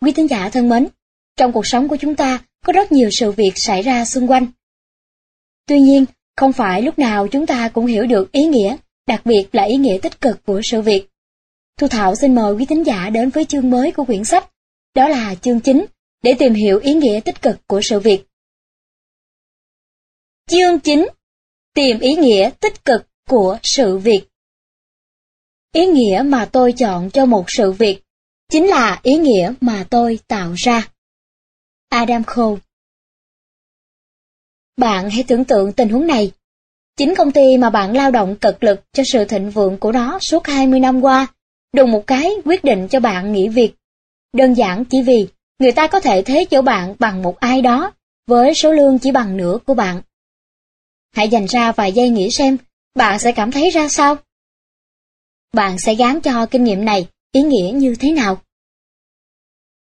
Quý thính giả thân mến, trong cuộc sống của chúng ta có rất nhiều sự việc xảy ra xung quanh. Tuy nhiên, không phải lúc nào chúng ta cũng hiểu được ý nghĩa, đặc biệt là ý nghĩa tích cực của sự việc. Thu Thảo xin mời quý thính giả đến với chương mới của quyển sách, đó là chương 9, để tìm hiểu ý nghĩa tích cực của sự việc. Chương 9 Tìm ý nghĩa tích cực của sự việc Ý nghĩa mà tôi chọn cho một sự việc chính là ý nghĩa mà tôi tạo ra. Adam Cole Bạn hãy tưởng tượng tình huống này. Chính công ty mà bạn lao động cực lực cho sự thịnh vượng của nó suốt 20 năm qua, đùng một cái quyết định cho bạn nghỉ việc. Đơn giản chỉ vì người ta có thể thế chỗ bạn bằng một ai đó, với số lương chỉ bằng nửa của bạn. Hãy dành ra vài giây nghĩ xem, bạn sẽ cảm thấy ra sao? Bạn sẽ gán cho kinh nghiệm này ý nghĩa như thế nào?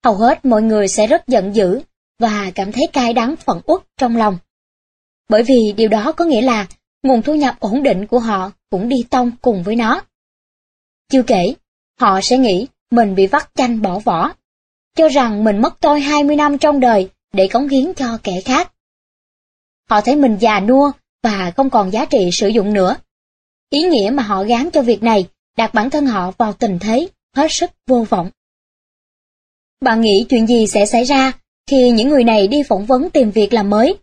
Hầu hết mọi người sẽ rất giận dữ và cảm thấy cay đắng phẫn uất trong lòng. Bởi vì điều đó có nghĩa là nguồn thu nhập ổn định của họ cũng đi tông cùng với nó. Chưa kể, họ sẽ nghĩ mình bị vắt chanh bỏ vỏ, cho rằng mình mất tôi 20 năm trong đời để cống hiến cho kẻ khác. Họ thấy mình già nua và không còn giá trị sử dụng nữa. Ý nghĩa mà họ gán cho việc này đặt bản thân họ vào tình thế hết sức vô vọng. Bạn nghĩ chuyện gì sẽ xảy ra khi những người này đi phỏng vấn tìm việc làm mới?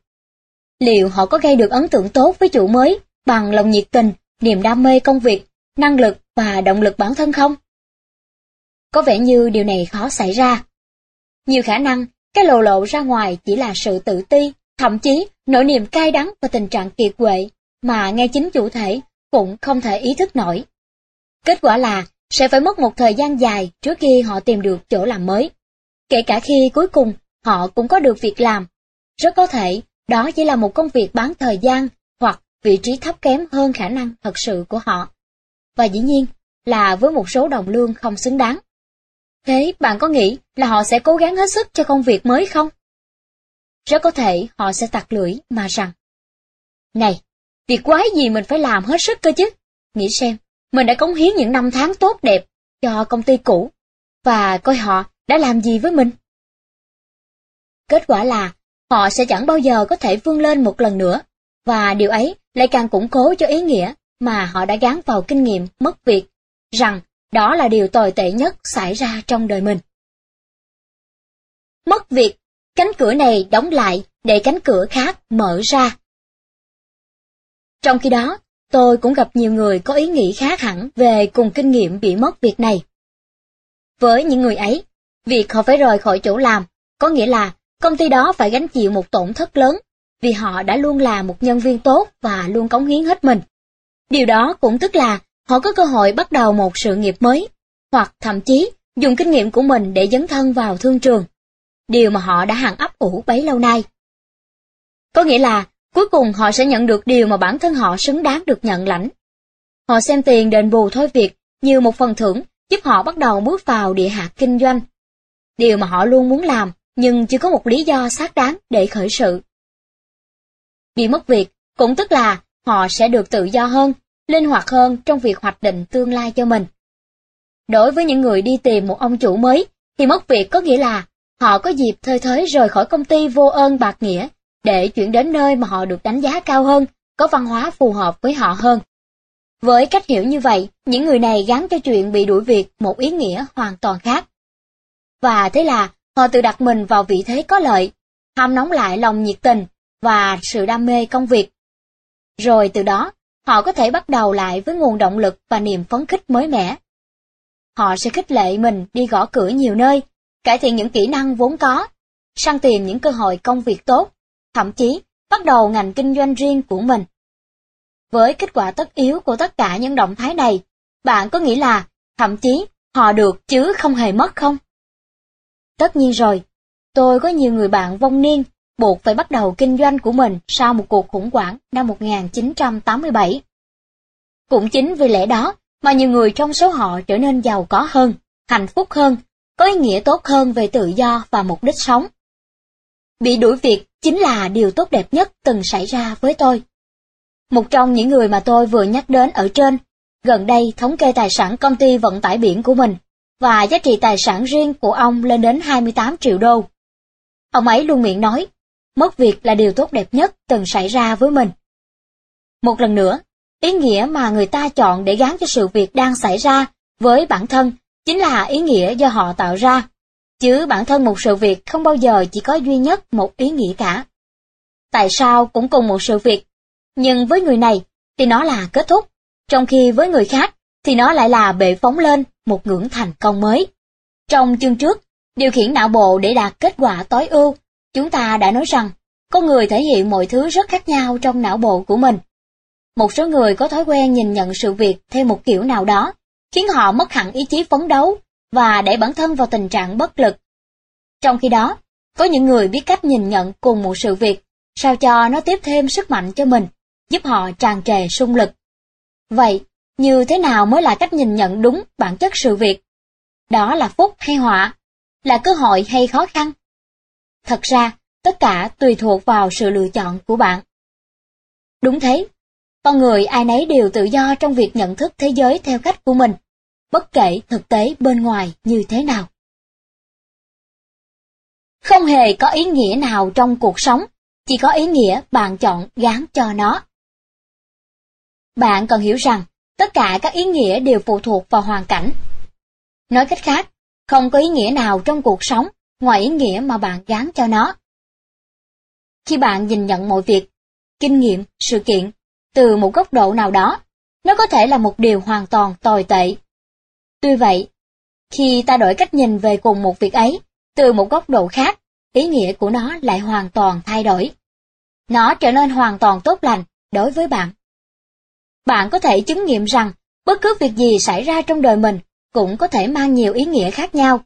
Liệu họ có gây được ấn tượng tốt với chủ mới bằng lòng nhiệt tình, niềm đam mê công việc, năng lực và động lực bản thân không? Có vẻ như điều này khó xảy ra. Nhiều khả năng, cái lộ lộ ra ngoài chỉ là sự tự ti, thậm chí nỗi niềm cay đắng và tình trạng kiệt quệ mà ngay chính chủ thể cũng không thể ý thức nổi. Kết quả là sẽ phải mất một thời gian dài trước khi họ tìm được chỗ làm mới. Kể cả khi cuối cùng họ cũng có được việc làm. Rất có thể đó chỉ là một công việc bán thời gian hoặc vị trí thấp kém hơn khả năng thật sự của họ. Và dĩ nhiên là với một số đồng lương không xứng đáng. Thế bạn có nghĩ là họ sẽ cố gắng hết sức cho công việc mới không? Rất có thể họ sẽ tặc lưỡi mà rằng Này, việc quái gì mình phải làm hết sức cơ chứ? Nghĩ xem, mình đã cống hiến những năm tháng tốt đẹp cho công ty cũ, và coi họ đã làm gì với mình. Kết quả là họ sẽ chẳng bao giờ có thể vươn lên một lần nữa, và điều ấy lại càng củng cố cho ý nghĩa mà họ đã gán vào kinh nghiệm mất việc, rằng đó là điều tồi tệ nhất xảy ra trong đời mình. Mất việc, cánh cửa này đóng lại để cánh cửa khác mở ra. Trong khi đó, tôi cũng gặp nhiều người có ý nghĩ khác hẳn về cùng kinh nghiệm bị mất việc này. Với những người ấy, việc họ phải rời khỏi chỗ làm, có nghĩa là công ty đó phải gánh chịu một tổn thất lớn, vì họ đã luôn là một nhân viên tốt và luôn cống hiến hết mình. Điều đó cũng tức là họ có cơ hội bắt đầu một sự nghiệp mới, hoặc thậm chí dùng kinh nghiệm của mình để dấn thân vào thương trường, điều mà họ đã hằng ấp ủ bấy lâu nay. Có nghĩa là cuối cùng họ sẽ nhận được điều mà bản thân họ xứng đáng được nhận lãnh. Họ xem tiền đền bù thôi việc như một phần thưởng giúp họ bắt đầu bước vào địa hạt kinh doanh. Điều mà họ luôn muốn làm, nhưng chưa có một lý do xác đáng để khởi sự. Bị mất việc cũng tức là họ sẽ được tự do hơn, linh hoạt hơn trong việc hoạch định tương lai cho mình. Đối với những người đi tìm một ông chủ mới, thì mất việc có nghĩa là họ có dịp thơi thới rời khỏi công ty vô ơn bạc nghĩa để chuyển đến nơi mà họ được đánh giá cao hơn, có văn hóa phù hợp với họ hơn. Với cách hiểu như vậy, những người này gắn cho chuyện bị đuổi việc một ý nghĩa hoàn toàn khác. Và thế là họ tự đặt mình vào vị thế có lợi, ham nóng lại lòng nhiệt tình và sự đam mê công việc. Rồi từ đó, họ có thể bắt đầu lại với nguồn động lực và niềm phấn khích mới mẻ. Họ sẽ khích lệ mình đi gõ cửa nhiều nơi, cải thiện những kỹ năng vốn có, săn tìm những cơ hội công việc tốt, thậm chí bắt đầu ngành kinh doanh riêng của mình. Với kết quả tất yếu của tất cả những động thái này, bạn có nghĩ là thậm chí họ được chứ không hề mất không? Tất nhiên rồi, tôi có nhiều người bạn vong niên buộc phải bắt đầu kinh doanh của mình sau một cuộc khủng hoảng năm 1987. Cũng chính vì lẽ đó mà nhiều người trong số họ trở nên giàu có hơn, hạnh phúc hơn, có ý nghĩa tốt hơn về tự do và mục đích sống. Bị đuổi việc chính là điều tốt đẹp nhất từng xảy ra với tôi. Một trong những người mà tôi vừa nhắc đến ở trên, gần đây thống kê tài sản công ty vận tải biển của mình, và giá trị tài sản riêng của ông lên đến 28 triệu đô. Ông ấy luôn miệng nói, mất việc là điều tốt đẹp nhất từng xảy ra với mình. Một lần nữa, ý nghĩa mà người ta chọn để gán cho sự việc đang xảy ra với bản thân chính là ý nghĩa do họ tạo ra, chứ bản thân một sự việc không bao giờ chỉ có duy nhất một ý nghĩa cả. Tại sao cũng cùng một sự việc, nhưng với người này thì nó là kết thúc, trong khi với người khác thì nó lại là bệ phóng lên một ngưỡng thành công mới. Trong chương trước, điều khiển não bộ để đạt kết quả tối ưu, chúng ta đã nói rằng con người thể hiện mọi thứ rất khác nhau trong não bộ của mình. Một số người có thói quen nhìn nhận sự việc theo một kiểu nào đó, khiến họ mất hẳn ý chí phấn đấu và đẩy bản thân vào tình trạng bất lực. Trong khi đó, có những người biết cách nhìn nhận cùng một sự việc, sao cho nó tiếp thêm sức mạnh cho mình, giúp họ tràn trề sung lực. Vậy, như thế nào mới là cách nhìn nhận đúng bản chất sự việc? Đó là phúc hay họa? Là cơ hội hay khó khăn? Thật ra, tất cả tùy thuộc vào sự lựa chọn của bạn. Đúng thế, con người ai nấy đều tự do trong việc nhận thức thế giới theo cách của mình, bất kể thực tế bên ngoài như thế nào. Không hề có ý nghĩa nào trong cuộc sống, chỉ có ý nghĩa bạn chọn gán cho nó. Bạn cần hiểu rằng, tất cả các ý nghĩa đều phụ thuộc vào hoàn cảnh. Nói cách khác, không có ý nghĩa nào trong cuộc sống ngoài ý nghĩa mà bạn gán cho nó. Khi bạn nhìn nhận mọi việc, kinh nghiệm, sự kiện từ một góc độ nào đó, nó có thể là một điều hoàn toàn tồi tệ. Tuy vậy, khi ta đổi cách nhìn về cùng một việc ấy, từ một góc độ khác, ý nghĩa của nó lại hoàn toàn thay đổi. Nó trở nên hoàn toàn tốt lành đối với bạn. Bạn có thể chứng nghiệm rằng bất cứ việc gì xảy ra trong đời mình cũng có thể mang nhiều ý nghĩa khác nhau.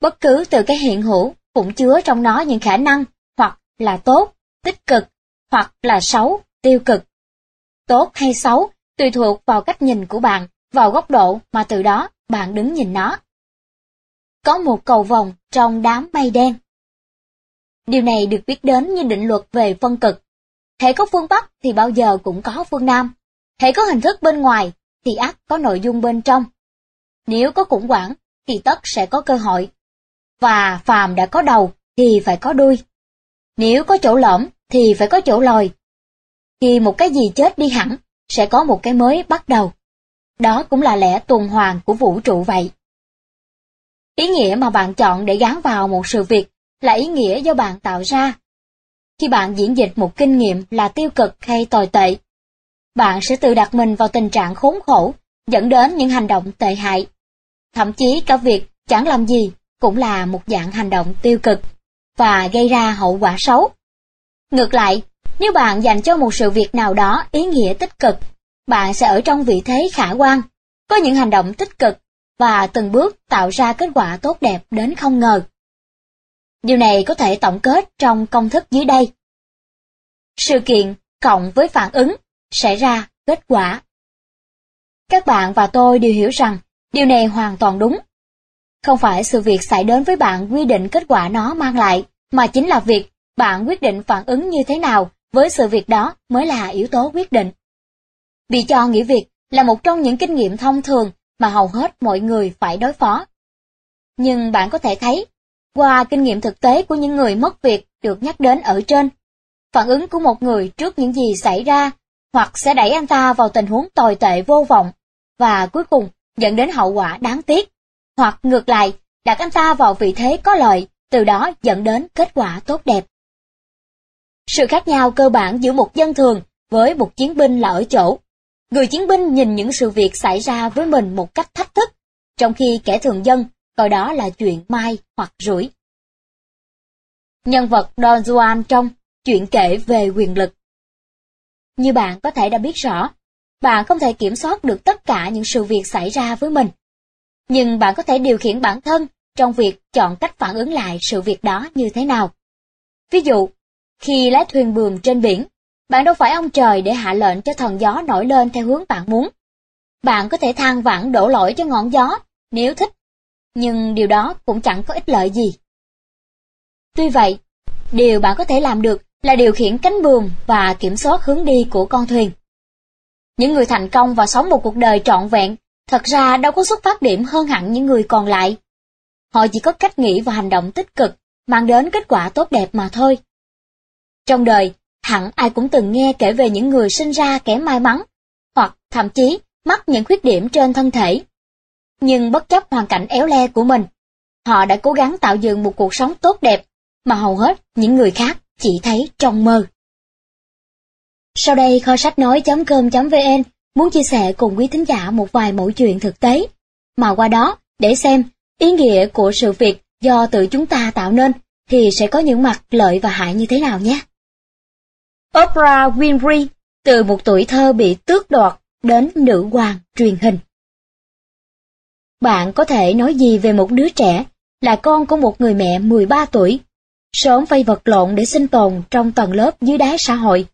Bất cứ từ cái hiện hữu cũng chứa trong nó những khả năng hoặc là tốt, tích cực, hoặc là xấu, tiêu cực. Tốt hay xấu tùy thuộc vào cách nhìn của bạn, vào góc độ mà từ đó bạn đứng nhìn nó. Có một cầu vòng trong đám mây đen. Điều này được biết đến như định luật về phân cực. Thể có phương Bắc thì bao giờ cũng có phương Nam. Thể có hình thức bên ngoài thì ắt có nội dung bên trong. Nếu có khủng hoảng thì tất sẽ có cơ hội. Và phàm đã có đầu thì phải có đuôi. Nếu có chỗ lõm thì phải có chỗ lòi. Khi một cái gì chết đi hẳn, sẽ có một cái mới bắt đầu. Đó cũng là lẽ tuần hoàn của vũ trụ vậy. Ý nghĩa mà bạn chọn để gắn vào một sự việc là ý nghĩa do bạn tạo ra. Khi bạn diễn dịch một kinh nghiệm là tiêu cực hay tồi tệ, bạn sẽ tự đặt mình vào tình trạng khốn khổ, dẫn đến những hành động tệ hại. Thậm chí cả việc chẳng làm gì cũng là một dạng hành động tiêu cực và gây ra hậu quả xấu. Ngược lại, nếu bạn dành cho một sự việc nào đó ý nghĩa tích cực, bạn sẽ ở trong vị thế khả quan, có những hành động tích cực và từng bước tạo ra kết quả tốt đẹp đến không ngờ. Điều này có thể tổng kết trong công thức dưới đây. Sự kiện cộng với phản ứng sẽ ra kết quả. Các bạn và tôi đều hiểu rằng điều này hoàn toàn đúng. Không phải sự việc xảy đến với bạn quy định kết quả nó mang lại, mà chính là việc bạn quyết định phản ứng như thế nào với sự việc đó mới là yếu tố quyết định. Bị cho nghỉ việc là một trong những kinh nghiệm thông thường mà hầu hết mọi người phải đối phó. Nhưng bạn có thể thấy, qua kinh nghiệm thực tế của những người mất việc được nhắc đến ở trên, phản ứng của một người trước những gì xảy ra hoặc sẽ đẩy anh ta vào tình huống tồi tệ vô vọng và cuối cùng dẫn đến hậu quả đáng tiếc, hoặc ngược lại, đặt anh ta vào vị thế có lợi, từ đó dẫn đến kết quả tốt đẹp. Sự khác nhau cơ bản giữa một dân thường với một chiến binh là ở chỗ. Người chiến binh nhìn những sự việc xảy ra với mình một cách thách thức, trong khi kẻ thường dân coi đó là chuyện mai hoặc rủi. Nhân vật Don Juan trong Chuyện kể về quyền lực Như bạn có thể đã biết rõ, bạn không thể kiểm soát được tất cả những sự việc xảy ra với mình. Nhưng bạn có thể điều khiển bản thân trong việc chọn cách phản ứng lại sự việc đó như thế nào. Ví dụ, khi lái thuyền buồm trên biển, bạn đâu phải ông trời để hạ lệnh cho thần gió nổi lên theo hướng bạn muốn. Bạn có thể than vãn đổ lỗi cho ngọn gió, nếu thích, nhưng điều đó cũng chẳng có ích lợi gì. Tuy vậy, điều bạn có thể làm được là điều khiển cánh buồm và kiểm soát hướng đi của con thuyền. Những người thành công và sống một cuộc đời trọn vẹn thật ra đâu có xuất phát điểm hơn hẳn những người còn lại. Họ chỉ có cách nghĩ và hành động tích cực, mang đến kết quả tốt đẹp mà thôi. Trong đời, hẳn ai cũng từng nghe kể về những người sinh ra kém may mắn, hoặc thậm chí mắc những khuyết điểm trên thân thể. Nhưng bất chấp hoàn cảnh éo le của mình, họ đã cố gắng tạo dựng một cuộc sống tốt đẹp mà hầu hết những người khác chỉ thấy trong mơ. Sau đây kho sách nói.com.vn muốn chia sẻ cùng quý thính giả một vài mẫu chuyện thực tế, mà qua đó để xem ý nghĩa của sự việc do tự chúng ta tạo nên thì sẽ có những mặt lợi và hại như thế nào nhé. Oprah Winfrey từ một tuổi thơ bị tước đoạt đến nữ hoàng truyền hình. Bạn có thể nói gì về một đứa trẻ là con của một người mẹ 13 tuổi, sớm phải vật lộn để sinh tồn trong tầng lớp dưới đáy xã hội?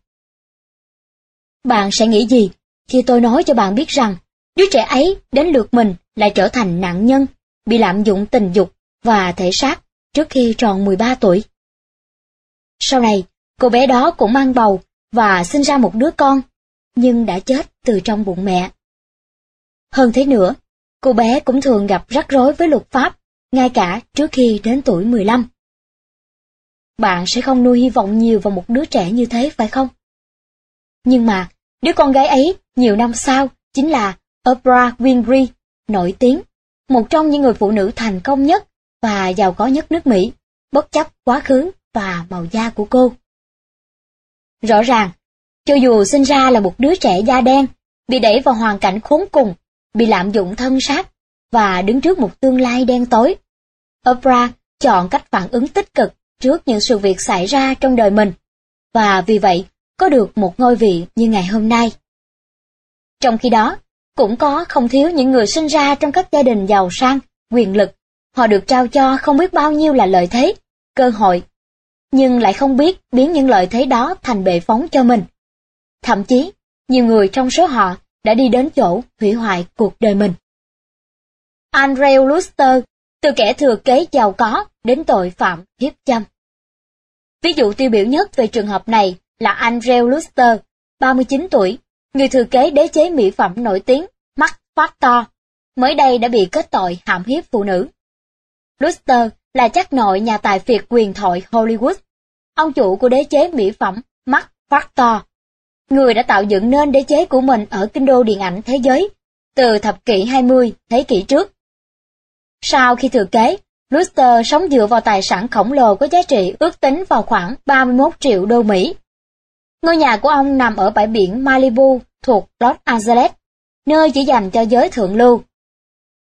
Bạn sẽ nghĩ gì khi tôi nói cho bạn biết rằng đứa trẻ ấy đến lượt mình lại trở thành nạn nhân, bị lạm dụng tình dục và thể xác trước khi tròn 13 tuổi? Sau này, cô bé đó cũng mang bầu và sinh ra một đứa con, nhưng đã chết từ trong bụng mẹ. Hơn thế nữa, cô bé cũng thường gặp rắc rối với luật pháp, ngay cả trước khi đến tuổi 15. Bạn sẽ không nuôi hy vọng nhiều vào một đứa trẻ như thế phải không? Nhưng mà, đứa con gái ấy nhiều năm sau chính là Oprah Winfrey, nổi tiếng, một trong những người phụ nữ thành công nhất và giàu có nhất nước Mỹ, bất chấp quá khứ và màu da của cô. Rõ ràng, cho dù sinh ra là một đứa trẻ da đen, bị đẩy vào hoàn cảnh khốn cùng, bị lạm dụng thân xác và đứng trước một tương lai đen tối, Oprah chọn cách phản ứng tích cực trước những sự việc xảy ra trong đời mình, và vì vậy có được một ngôi vị như ngày hôm nay. Trong khi đó, cũng có không thiếu những người sinh ra trong các gia đình giàu sang, quyền lực, họ được trao cho không biết bao nhiêu là lợi thế, cơ hội, nhưng lại không biết biến những lợi thế đó thành bệ phóng cho mình. Thậm chí, nhiều người trong số họ đã đi đến chỗ hủy hoại cuộc đời mình. Andrew Luster, từ kẻ thừa kế giàu có đến tội phạm hiếp dâm. Ví dụ tiêu biểu nhất về trường hợp này là Andrew Luster, 39 tuổi, người thừa kế đế chế mỹ phẩm nổi tiếng Max Factor, mới đây đã bị kết tội hãm hiếp phụ nữ. Luster là chắc nội nhà tài phiệt quyền thoại Hollywood, ông chủ của đế chế mỹ phẩm Mark Factor, người đã tạo dựng nên đế chế của mình ở kinh đô điện ảnh thế giới từ thập kỷ 20 thế kỷ trước. Sau khi thừa kế, Luster sống dựa vào tài sản khổng lồ có giá trị ước tính vào khoảng 31 triệu đô Mỹ. Ngôi nhà của ông nằm ở bãi biển Malibu thuộc Los Angeles, nơi chỉ dành cho giới thượng lưu.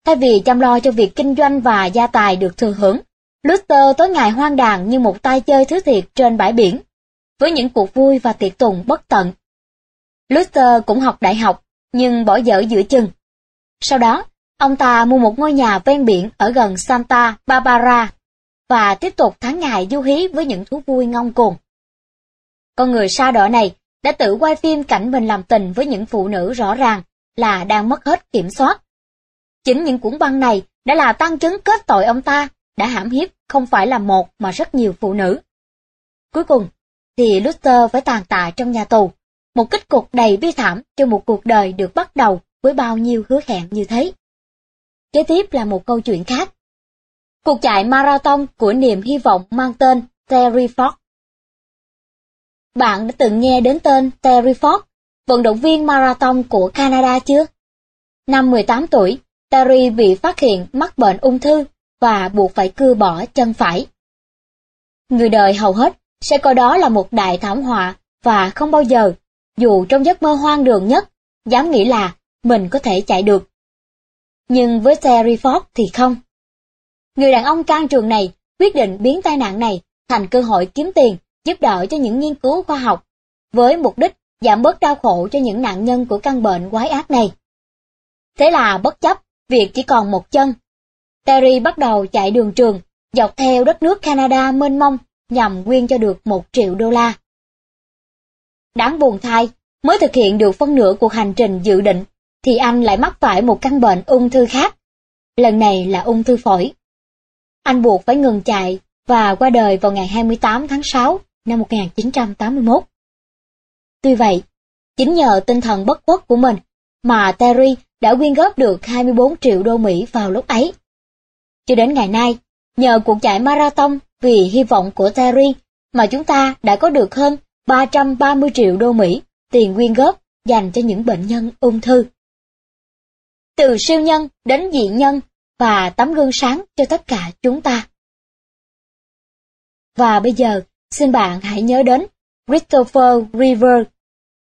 Thay vì chăm lo cho việc kinh doanh và gia tài được thừa hưởng, Luther tối ngày hoang đàn như một tay chơi thứ thiệt trên bãi biển, với những cuộc vui và tiệc tùng bất tận. Luther cũng học đại học, nhưng bỏ dở giữa chừng. Sau đó, ông ta mua một ngôi nhà ven biển ở gần Santa Barbara và tiếp tục tháng ngày du hí với những thú vui ngông cuồng. Con người sa đỏ này đã tự quay phim cảnh mình làm tình với những phụ nữ rõ ràng là đang mất hết kiểm soát. Chính những cuốn băng này đã là tăng chứng kết tội ông ta đã hãm hiếp không phải là một mà rất nhiều phụ nữ. Cuối cùng, thì Luther phải tàn tạ trong nhà tù, một kết cục đầy bi thảm cho một cuộc đời được bắt đầu với bao nhiêu hứa hẹn như thế. Kế tiếp là một câu chuyện khác. Cuộc chạy marathon của niềm hy vọng mang tên Terry Ford. Bạn đã từng nghe đến tên Terry Ford, vận động viên marathon của Canada chưa? Năm 18 tuổi, Terry bị phát hiện mắc bệnh ung thư và buộc phải cưa bỏ chân phải. Người đời hầu hết sẽ coi đó là một đại thảm họa và không bao giờ, dù trong giấc mơ hoang đường nhất, dám nghĩ là mình có thể chạy được. Nhưng với Terry Ford thì không. Người đàn ông can trường này quyết định biến tai nạn này thành cơ hội kiếm tiền, giúp đỡ cho những nghiên cứu khoa học, với mục đích giảm bớt đau khổ cho những nạn nhân của căn bệnh quái ác này. Thế là bất chấp việc chỉ còn một chân, Terry bắt đầu chạy đường trường, dọc theo đất nước Canada mênh mông nhằm quyên cho được một triệu đô la. Đáng buồn thay, mới thực hiện được phân nửa cuộc hành trình dự định, thì anh lại mắc phải một căn bệnh ung thư khác. Lần này là ung thư phổi. Anh buộc phải ngừng chạy và qua đời vào ngày 28 tháng 6 năm 1981. Tuy vậy, chính nhờ tinh thần bất khuất của mình mà Terry đã quyên góp được 24 triệu đô Mỹ vào lúc ấy. Cho đến ngày nay, nhờ cuộc chạy marathon vì hy vọng của Terry mà chúng ta đã có được hơn 330 triệu đô Mỹ tiền quyên góp dành cho những bệnh nhân ung thư. Từ siêu nhân đến dị nhân và tấm gương sáng cho tất cả chúng ta. Và bây giờ, xin bạn hãy nhớ đến Christopher River.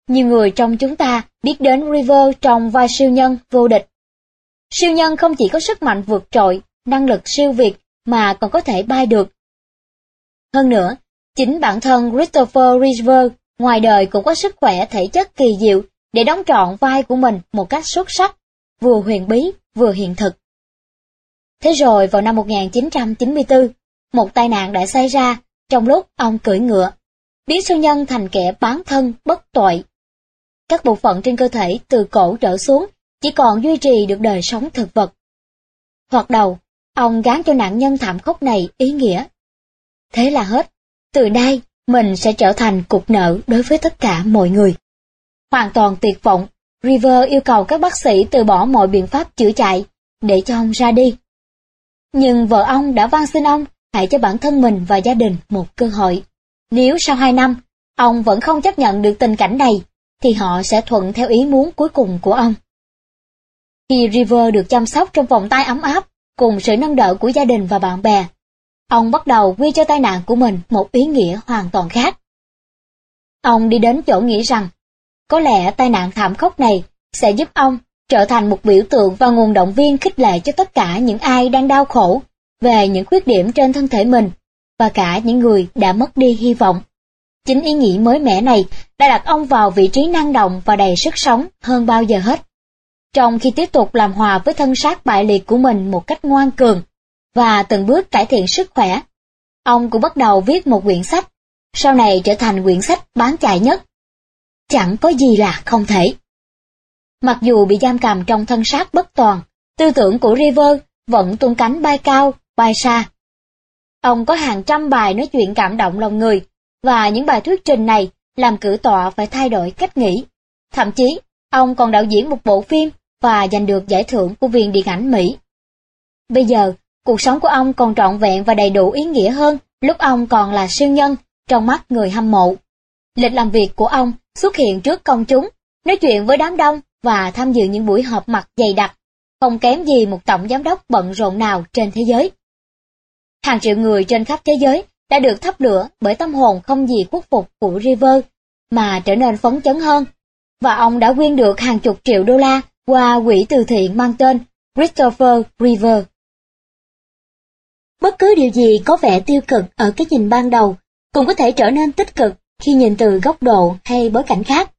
Nhiều người trong chúng ta biết đến River trong vai siêu nhân vô địch. Siêu nhân không chỉ có sức mạnh vượt trội, năng lực siêu việt mà còn có thể bay được. Hơn nữa, chính bản thân Christopher Reeve ngoài đời cũng có sức khỏe thể chất kỳ diệu để đóng trọn vai của mình một cách xuất sắc, vừa huyền bí vừa hiện thực. Thế rồi vào năm 1994, một tai nạn đã xảy ra trong lúc ông cưỡi ngựa, biến siêu nhân thành kẻ bán thân bất tội. Các bộ phận trên cơ thể từ cổ trở xuống chỉ còn duy trì được đời sống thực vật. Hoặc đầu, ông gán cho nạn nhân thảm khốc này ý nghĩa. Thế là hết, từ nay mình sẽ trở thành cục nợ đối với tất cả mọi người. Hoàn toàn tuyệt vọng, River yêu cầu các bác sĩ từ bỏ mọi biện pháp chữa chạy, để cho ông ra đi. Nhưng vợ ông đã van xin ông hãy cho bản thân mình và gia đình một cơ hội. Nếu sau hai năm, ông vẫn không chấp nhận được tình cảnh này, thì họ sẽ thuận theo ý muốn cuối cùng của ông. Khi River được chăm sóc trong vòng tay ấm áp, cùng sự nâng đỡ của gia đình và bạn bè, ông bắt đầu quy cho tai nạn của mình một ý nghĩa hoàn toàn khác. Ông đi đến chỗ nghĩ rằng, có lẽ tai nạn thảm khốc này sẽ giúp ông trở thành một biểu tượng và nguồn động viên khích lệ cho tất cả những ai đang đau khổ về những khuyết điểm trên thân thể mình và cả những người đã mất đi hy vọng. Chính ý nghĩ mới mẻ này đã đặt ông vào vị trí năng động và đầy sức sống hơn bao giờ hết. Trong khi tiếp tục làm hòa với thân xác bại liệt của mình một cách ngoan cường và từng bước cải thiện sức khỏe, ông cũng bắt đầu viết một quyển sách, sau này trở thành quyển sách bán chạy nhất. Chẳng có gì là không thể. Mặc dù bị giam cầm trong thân xác bất toàn, tư tưởng của River vẫn tung cánh bay cao, bay xa. Ông có hàng trăm bài nói chuyện cảm động lòng người, và những bài thuyết trình này làm cử tọa phải thay đổi cách nghĩ. Thậm chí, ông còn đạo diễn một bộ phim và giành được giải thưởng của Viện Điện ảnh Mỹ. Bây giờ, cuộc sống của ông còn trọn vẹn và đầy đủ ý nghĩa hơn lúc ông còn là siêu nhân trong mắt người hâm mộ. Lịch làm việc của ông xuất hiện trước công chúng, nói chuyện với đám đông và tham dự những buổi họp mặt dày đặc, không kém gì một tổng giám đốc bận rộn nào trên thế giới. Hàng triệu người trên khắp thế giới đã được thắp lửa bởi tâm hồn không gì khuất phục của River, mà trở nên phấn chấn hơn. Và ông đã quyên được hàng chục triệu đô la qua quỹ từ thiện mang tên Christopher River. Bất cứ điều gì có vẻ tiêu cực ở cái nhìn ban đầu cũng có thể trở nên tích cực khi nhìn từ góc độ hay bối cảnh khác.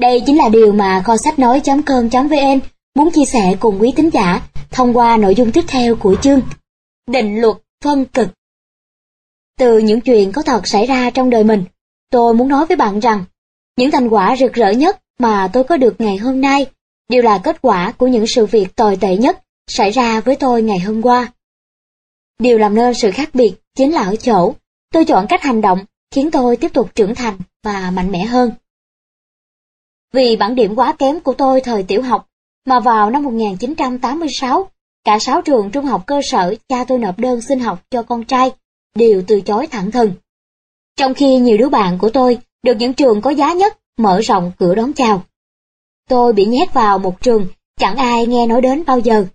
Đây chính là điều mà kho sách nói.com.vn muốn chia sẻ cùng quý tín giả thông qua nội dung tiếp theo của chương Định luật phân cực. Từ những chuyện có thật xảy ra trong đời mình, tôi muốn nói với bạn rằng, những thành quả rực rỡ nhất mà tôi có được ngày hôm nay đều là kết quả của những sự việc tồi tệ nhất xảy ra với tôi ngày hôm qua. Điều làm nên sự khác biệt chính là ở chỗ, tôi chọn cách hành động khiến tôi tiếp tục trưởng thành và mạnh mẽ hơn. Vì bản điểm quá kém của tôi thời tiểu học, mà vào năm 1986, cả sáu trường trung học cơ sở cha tôi nộp đơn xin học cho con trai, đều từ chối thẳng thừng. Trong khi nhiều đứa bạn của tôi được những trường có giá nhất mở rộng cửa đón chào. Tôi bị nhét vào một trường chẳng ai nghe nói đến bao giờ.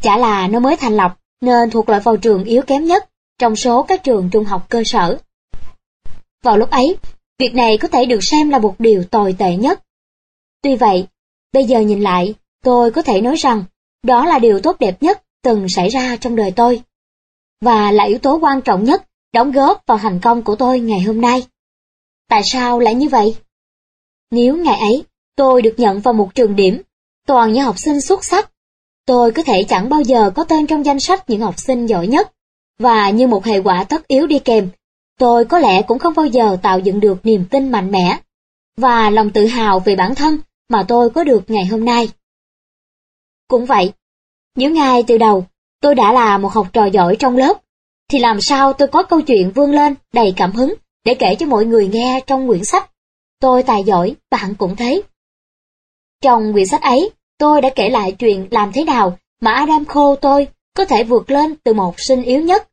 Chả là nó mới thành lập nên thuộc loại vào trường yếu kém nhất trong số các trường trung học cơ sở. Vào lúc ấy, việc này có thể được xem là một điều tồi tệ nhất. Tuy vậy, bây giờ nhìn lại, tôi có thể nói rằng đó là điều tốt đẹp nhất từng xảy ra trong đời tôi. Và là yếu tố quan trọng nhất đóng góp vào thành công của tôi ngày hôm nay. Tại sao lại như vậy? Nếu ngày ấy tôi được nhận vào một trường điểm, toàn những học sinh xuất sắc, tôi có thể chẳng bao giờ có tên trong danh sách những học sinh giỏi nhất. Và như một hệ quả tất yếu đi kèm, tôi có lẽ cũng không bao giờ tạo dựng được niềm tin mạnh mẽ và lòng tự hào về bản thân mà tôi có được ngày hôm nay. Cũng vậy, nếu ngay từ đầu tôi đã là một học trò giỏi trong lớp, thì làm sao tôi có câu chuyện vươn lên đầy cảm hứng để kể cho mọi người nghe trong quyển sách. Tôi tài giỏi, bạn cũng thế. Trong quyển sách ấy, tôi đã kể lại chuyện làm thế nào mà Adam Khô tôi có thể vượt lên từ một sinh yếu nhất.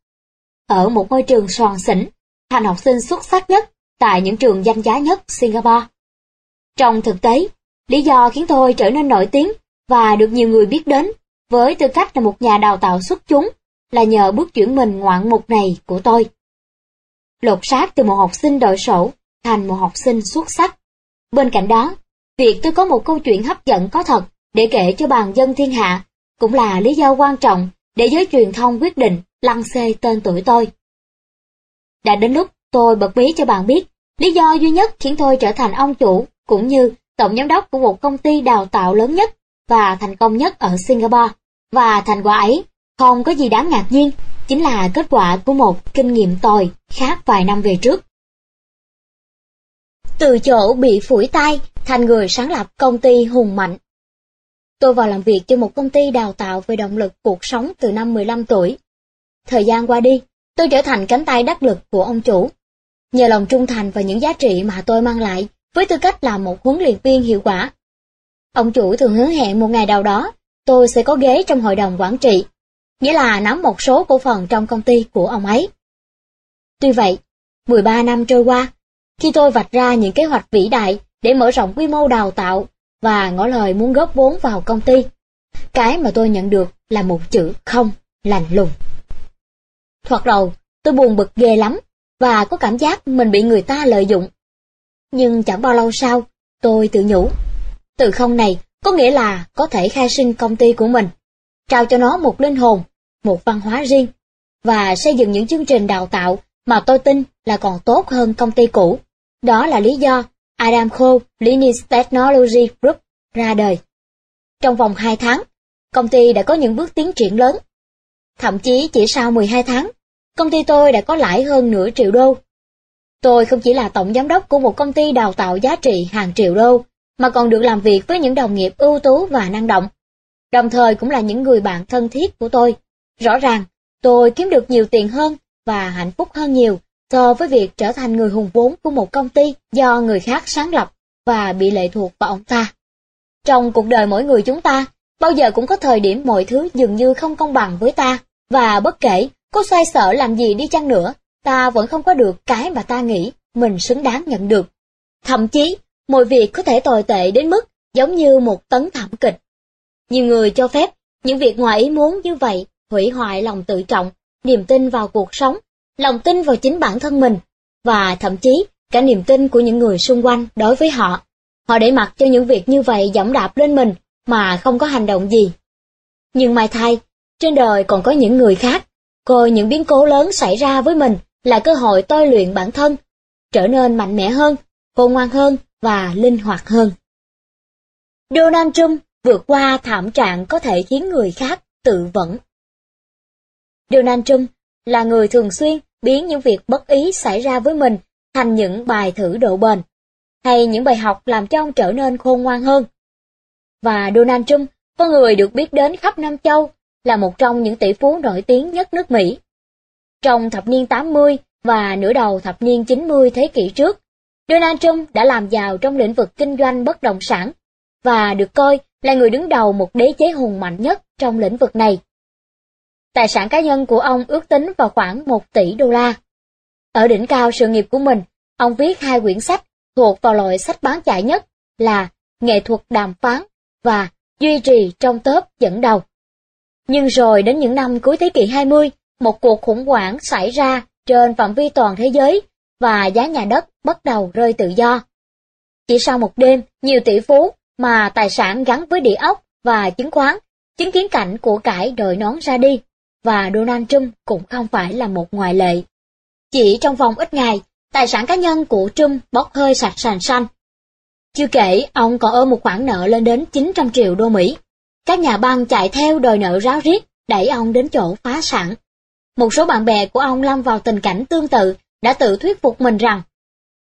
Ở một ngôi trường soàn xỉnh, thành học sinh xuất sắc nhất tại những trường danh giá nhất Singapore. Trong thực tế, lý do khiến tôi trở nên nổi tiếng và được nhiều người biết đến với tư cách là một nhà đào tạo xuất chúng là nhờ bước chuyển mình ngoạn mục này của tôi. Lột xác từ một học sinh đội sổ thành một học sinh xuất sắc. Bên cạnh đó, việc tôi có một câu chuyện hấp dẫn có thật để kể cho bàn dân thiên hạ cũng là lý do quan trọng để giới truyền thông quyết định lăng xê tên tuổi tôi. Đã đến lúc tôi bật mí cho bạn biết lý do duy nhất khiến tôi trở thành ông chủ cũng như tổng giám đốc của một công ty đào tạo lớn nhất và thành công nhất ở Singapore. Và thành quả ấy không có gì đáng ngạc nhiên, chính là kết quả của một kinh nghiệm tồi khác vài năm về trước. Từ chỗ bị phủi tay thành người sáng lập công ty hùng mạnh. Tôi vào làm việc cho một công ty đào tạo về động lực cuộc sống từ năm 15 tuổi. Thời gian qua đi, tôi trở thành cánh tay đắc lực của ông chủ. Nhờ lòng trung thành và những giá trị mà tôi mang lại, với tư cách là một huấn luyện viên hiệu quả. Ông chủ thường hứa hẹn một ngày nào đó, tôi sẽ có ghế trong hội đồng quản trị, nghĩa là nắm một số cổ phần trong công ty của ông ấy. Tuy vậy, 13 năm trôi qua, khi tôi vạch ra những kế hoạch vĩ đại để mở rộng quy mô đào tạo và ngỏ lời muốn góp vốn vào công ty, cái mà tôi nhận được là một chữ không, lành lùng. Thoạt đầu, tôi buồn bực ghê lắm và có cảm giác mình bị người ta lợi dụng. Nhưng chẳng bao lâu sau, tôi tự nhủ. Từ không này có nghĩa là có thể khai sinh công ty của mình, trao cho nó một linh hồn, một văn hóa riêng, và xây dựng những chương trình đào tạo mà tôi tin là còn tốt hơn công ty cũ. Đó là lý do Adamco Linus Technology Group ra đời. Trong vòng 2 tháng, công ty đã có những bước tiến triển lớn. Thậm chí chỉ sau 12 tháng, công ty tôi đã có lãi hơn nửa triệu đô. Tôi không chỉ là tổng giám đốc của một công ty đào tạo giá trị hàng triệu đô, mà còn được làm việc với những đồng nghiệp ưu tú và năng động. Đồng thời cũng là những người bạn thân thiết của tôi. Rõ ràng, tôi kiếm được nhiều tiền hơn và hạnh phúc hơn nhiều so với việc trở thành người hùng vốn của một công ty do người khác sáng lập và bị lệ thuộc vào ông ta. Trong cuộc đời mỗi người chúng ta, bao giờ cũng có thời điểm mọi thứ dường như không công bằng với ta, và bất kể có xoay sở làm gì đi chăng nữa, ta vẫn không có được cái mà ta nghĩ mình xứng đáng nhận được. Thậm chí, mọi việc có thể tồi tệ đến mức giống như một tấn thảm kịch. Nhiều người cho phép những việc ngoài ý muốn như vậy hủy hoại lòng tự trọng, niềm tin vào cuộc sống, lòng tin vào chính bản thân mình, và thậm chí cả niềm tin của những người xung quanh đối với họ. Họ để mặc cho những việc như vậy dẫm đạp lên mình mà không có hành động gì. Nhưng mai thay, trên đời còn có những người khác, coi những biến cố lớn xảy ra với mình là cơ hội tôi luyện bản thân, trở nên mạnh mẽ hơn, khôn ngoan hơn và linh hoạt hơn. Donald Trump vượt qua thảm trạng có thể khiến người khác tự vẫn. Donald Trump là người thường xuyên biến những việc bất ý xảy ra với mình thành những bài thử độ bền, hay những bài học làm cho ông trở nên khôn ngoan hơn. Và Donald Trump, con người được biết đến khắp Nam Châu, là một trong những tỷ phú nổi tiếng nhất nước Mỹ. Trong thập niên 80 và nửa đầu thập niên 90 thế kỷ trước, Donald Trump đã làm giàu trong lĩnh vực kinh doanh bất động sản và được coi là người đứng đầu một đế chế hùng mạnh nhất trong lĩnh vực này. Tài sản cá nhân của ông ước tính vào khoảng 1 tỷ đô la. Ở đỉnh cao sự nghiệp của mình, ông viết hai quyển sách thuộc vào loại sách bán chạy nhất là Nghệ thuật đàm phán và Duy trì trong tớp dẫn đầu. Nhưng rồi đến những năm cuối thế kỷ 20, một cuộc khủng hoảng xảy ra trên phạm vi toàn thế giới và giá nhà đất bắt đầu rơi tự do. Chỉ sau một đêm, nhiều tỷ phú mà tài sản gắn với địa ốc và chứng khoán chứng kiến cảnh của cải đội nón ra đi, và Donald Trump cũng không phải là một ngoại lệ. Chỉ trong vòng ít ngày, tài sản cá nhân của Trump bốc hơi sạch sành xanh. Chưa kể, ông còn ôm một khoản nợ lên đến 900 triệu đô Mỹ. Các nhà băng chạy theo đòi nợ ráo riết, đẩy ông đến chỗ phá sản. Một số bạn bè của ông lâm vào tình cảnh tương tự, đã tự thuyết phục mình rằng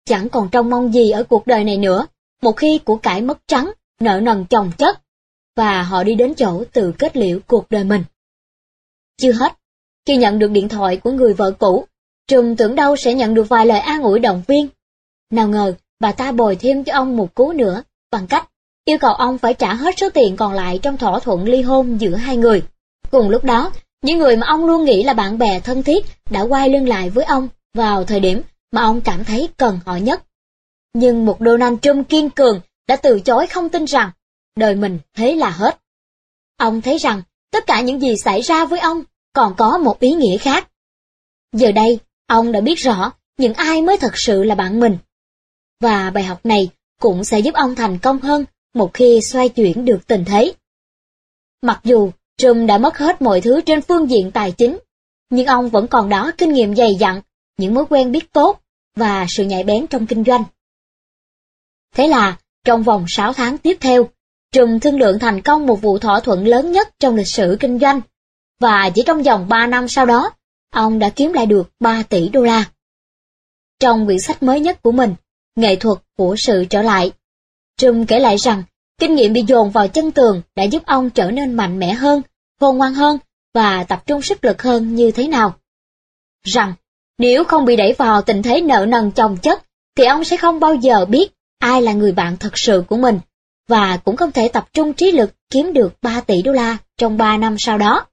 chẳng còn trông mong gì ở cuộc đời này nữa, một khi của cải mất trắng, nợ nần chồng chất, và họ đi đến chỗ tự kết liễu cuộc đời mình. Chưa hết, khi nhận được điện thoại của người vợ cũ, Trùm tưởng đâu sẽ nhận được vài lời an ủi động viên. Nào ngờ, bà ta bồi thêm cho ông một cú nữa, bằng cách yêu cầu ông phải trả hết số tiền còn lại trong thỏa thuận ly hôn giữa hai người. Cùng lúc đó, những người mà ông luôn nghĩ là bạn bè thân thiết đã quay lưng lại với ông vào thời điểm mà ông cảm thấy cần họ nhất. Nhưng một Donald Trump kiên cường đã từ chối không tin rằng đời mình thế là hết. Ông thấy rằng tất cả những gì xảy ra với ông còn có một ý nghĩa khác. Giờ đây, ông đã biết rõ những ai mới thật sự là bạn mình. Và bài học này cũng sẽ giúp ông thành công hơn một khi xoay chuyển được tình thế. Mặc dù Trump đã mất hết mọi thứ trên phương diện tài chính, nhưng ông vẫn còn đó kinh nghiệm dày dặn, những mối quen biết tốt và sự nhạy bén trong kinh doanh. Thế là, trong vòng 6 tháng tiếp theo, Trùm thương lượng thành công một vụ thỏa thuận lớn nhất trong lịch sử kinh doanh, và chỉ trong vòng 3 năm sau đó, ông đã kiếm lại được 3 tỷ đô la. Trong quyển sách mới nhất của mình, Nghệ thuật của sự trở lại, Trùm kể lại rằng kinh nghiệm bị dồn vào chân tường đã giúp ông trở nên mạnh mẽ hơn, khôn ngoan hơn và tập trung sức lực hơn như thế nào. Rằng, nếu không bị đẩy vào tình thế nợ nần chồng chất, thì ông sẽ không bao giờ biết ai là người bạn thật sự của mình, và cũng không thể tập trung trí lực kiếm được 3 tỷ đô la trong 3 năm sau đó.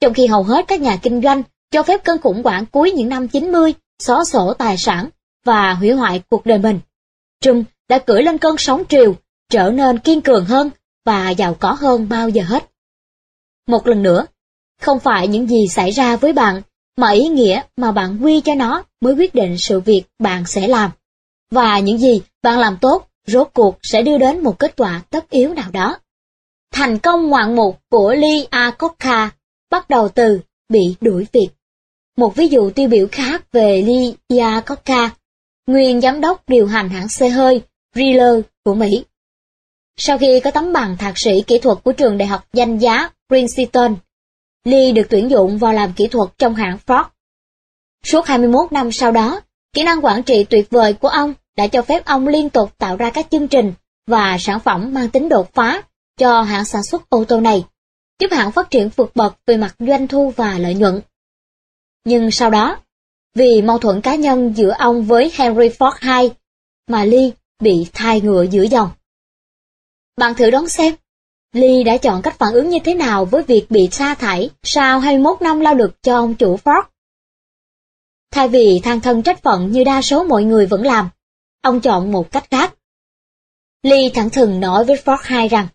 Trong khi hầu hết các nhà kinh doanh cho phép cơn khủng hoảng cuối những năm 90 xóa sổ tài sản và hủy hoại cuộc đời mình. Trump đã cưỡi lên cơn sóng triều, trở nên kiên cường hơn và giàu có hơn bao giờ hết. Một lần nữa, không phải những gì xảy ra với bạn, mà ý nghĩa mà bạn quy cho nó mới quyết định sự việc bạn sẽ làm. Và những gì bạn làm tốt, rốt cuộc sẽ đưa đến một kết quả tất yếu nào đó. Thành công ngoạn mục của Lee Iacocca bắt đầu từ bị đuổi việc. Một ví dụ tiêu biểu khác về Lee Iacocca, nguyên giám đốc điều hành hãng xe hơi Riller của Mỹ. Sau khi có tấm bằng thạc sĩ kỹ thuật của trường đại học danh giá Princeton, Lee được tuyển dụng vào làm kỹ thuật trong hãng Ford. Suốt 21 năm sau đó, kỹ năng quản trị tuyệt vời của ông đã cho phép ông liên tục tạo ra các chương trình và sản phẩm mang tính đột phá cho hãng sản xuất ô tô này, giúp hãng phát triển vượt bậc về mặt doanh thu và lợi nhuận. Nhưng sau đó, vì mâu thuẫn cá nhân giữa ông với Henry Ford II, mà Lee bị thai ngựa giữa dòng. Bạn thử đoán xem, Lee đã chọn cách phản ứng như thế nào với việc bị sa thải sau 21 năm lao lực cho ông chủ Ford. Thay vì than thân trách phận như đa số mọi người vẫn làm, ông chọn một cách khác. Lee thẳng thừng nói với Ford 2 rằng,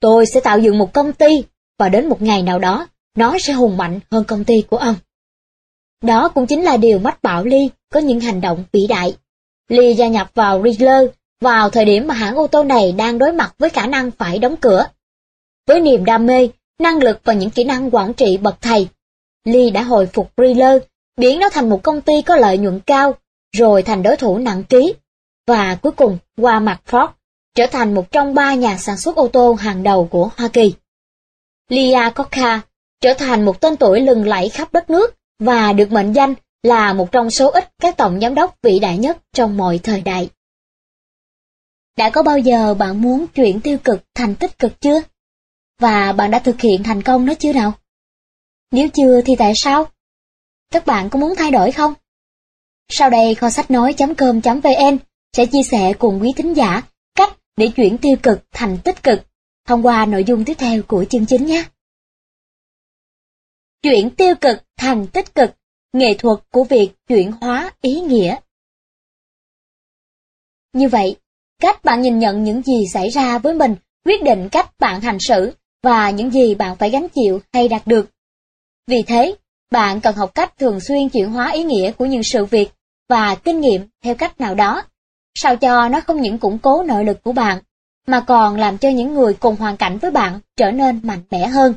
Tôi sẽ tạo dựng một công ty, và đến một ngày nào đó, nó sẽ hùng mạnh hơn công ty của ông. Đó cũng chính là điều mách bảo Lee có những hành động vĩ đại. Lee gia nhập vào Riddler vào thời điểm mà hãng ô tô này đang đối mặt với khả năng phải đóng cửa. Với niềm đam mê, năng lực và những kỹ năng quản trị bậc thầy, Lee đã hồi phục Riddler, biến nó thành một công ty có lợi nhuận cao, rồi thành đối thủ nặng ký, và cuối cùng qua mặt Ford, trở thành một trong ba nhà sản xuất ô tô hàng đầu của Hoa Kỳ. Lia Coca trở thành một tên tuổi lừng lẫy khắp đất nước và được mệnh danh là một trong số ít các tổng giám đốc vĩ đại nhất trong mọi thời đại. Đã có bao giờ bạn muốn chuyển tiêu cực thành tích cực chưa? Và bạn đã thực hiện thành công nó chưa nào? Nếu chưa thì tại sao? Các bạn có muốn thay đổi không? Sau đây kho sách nói.com.vn sẽ chia sẻ cùng quý thính giả cách để chuyển tiêu cực thành tích cực thông qua nội dung tiếp theo của chương chính nhé. Chuyển tiêu cực thành tích cực, nghệ thuật của việc chuyển hóa ý nghĩa. Như vậy, cách bạn nhìn nhận những gì xảy ra với mình quyết định cách bạn hành xử và những gì bạn phải gánh chịu hay đạt được. Vì thế, bạn cần học cách thường xuyên chuyển hóa ý nghĩa của những sự việc và kinh nghiệm theo cách nào đó, sao cho nó không những củng cố nội lực của bạn, mà còn làm cho những người cùng hoàn cảnh với bạn trở nên mạnh mẽ hơn.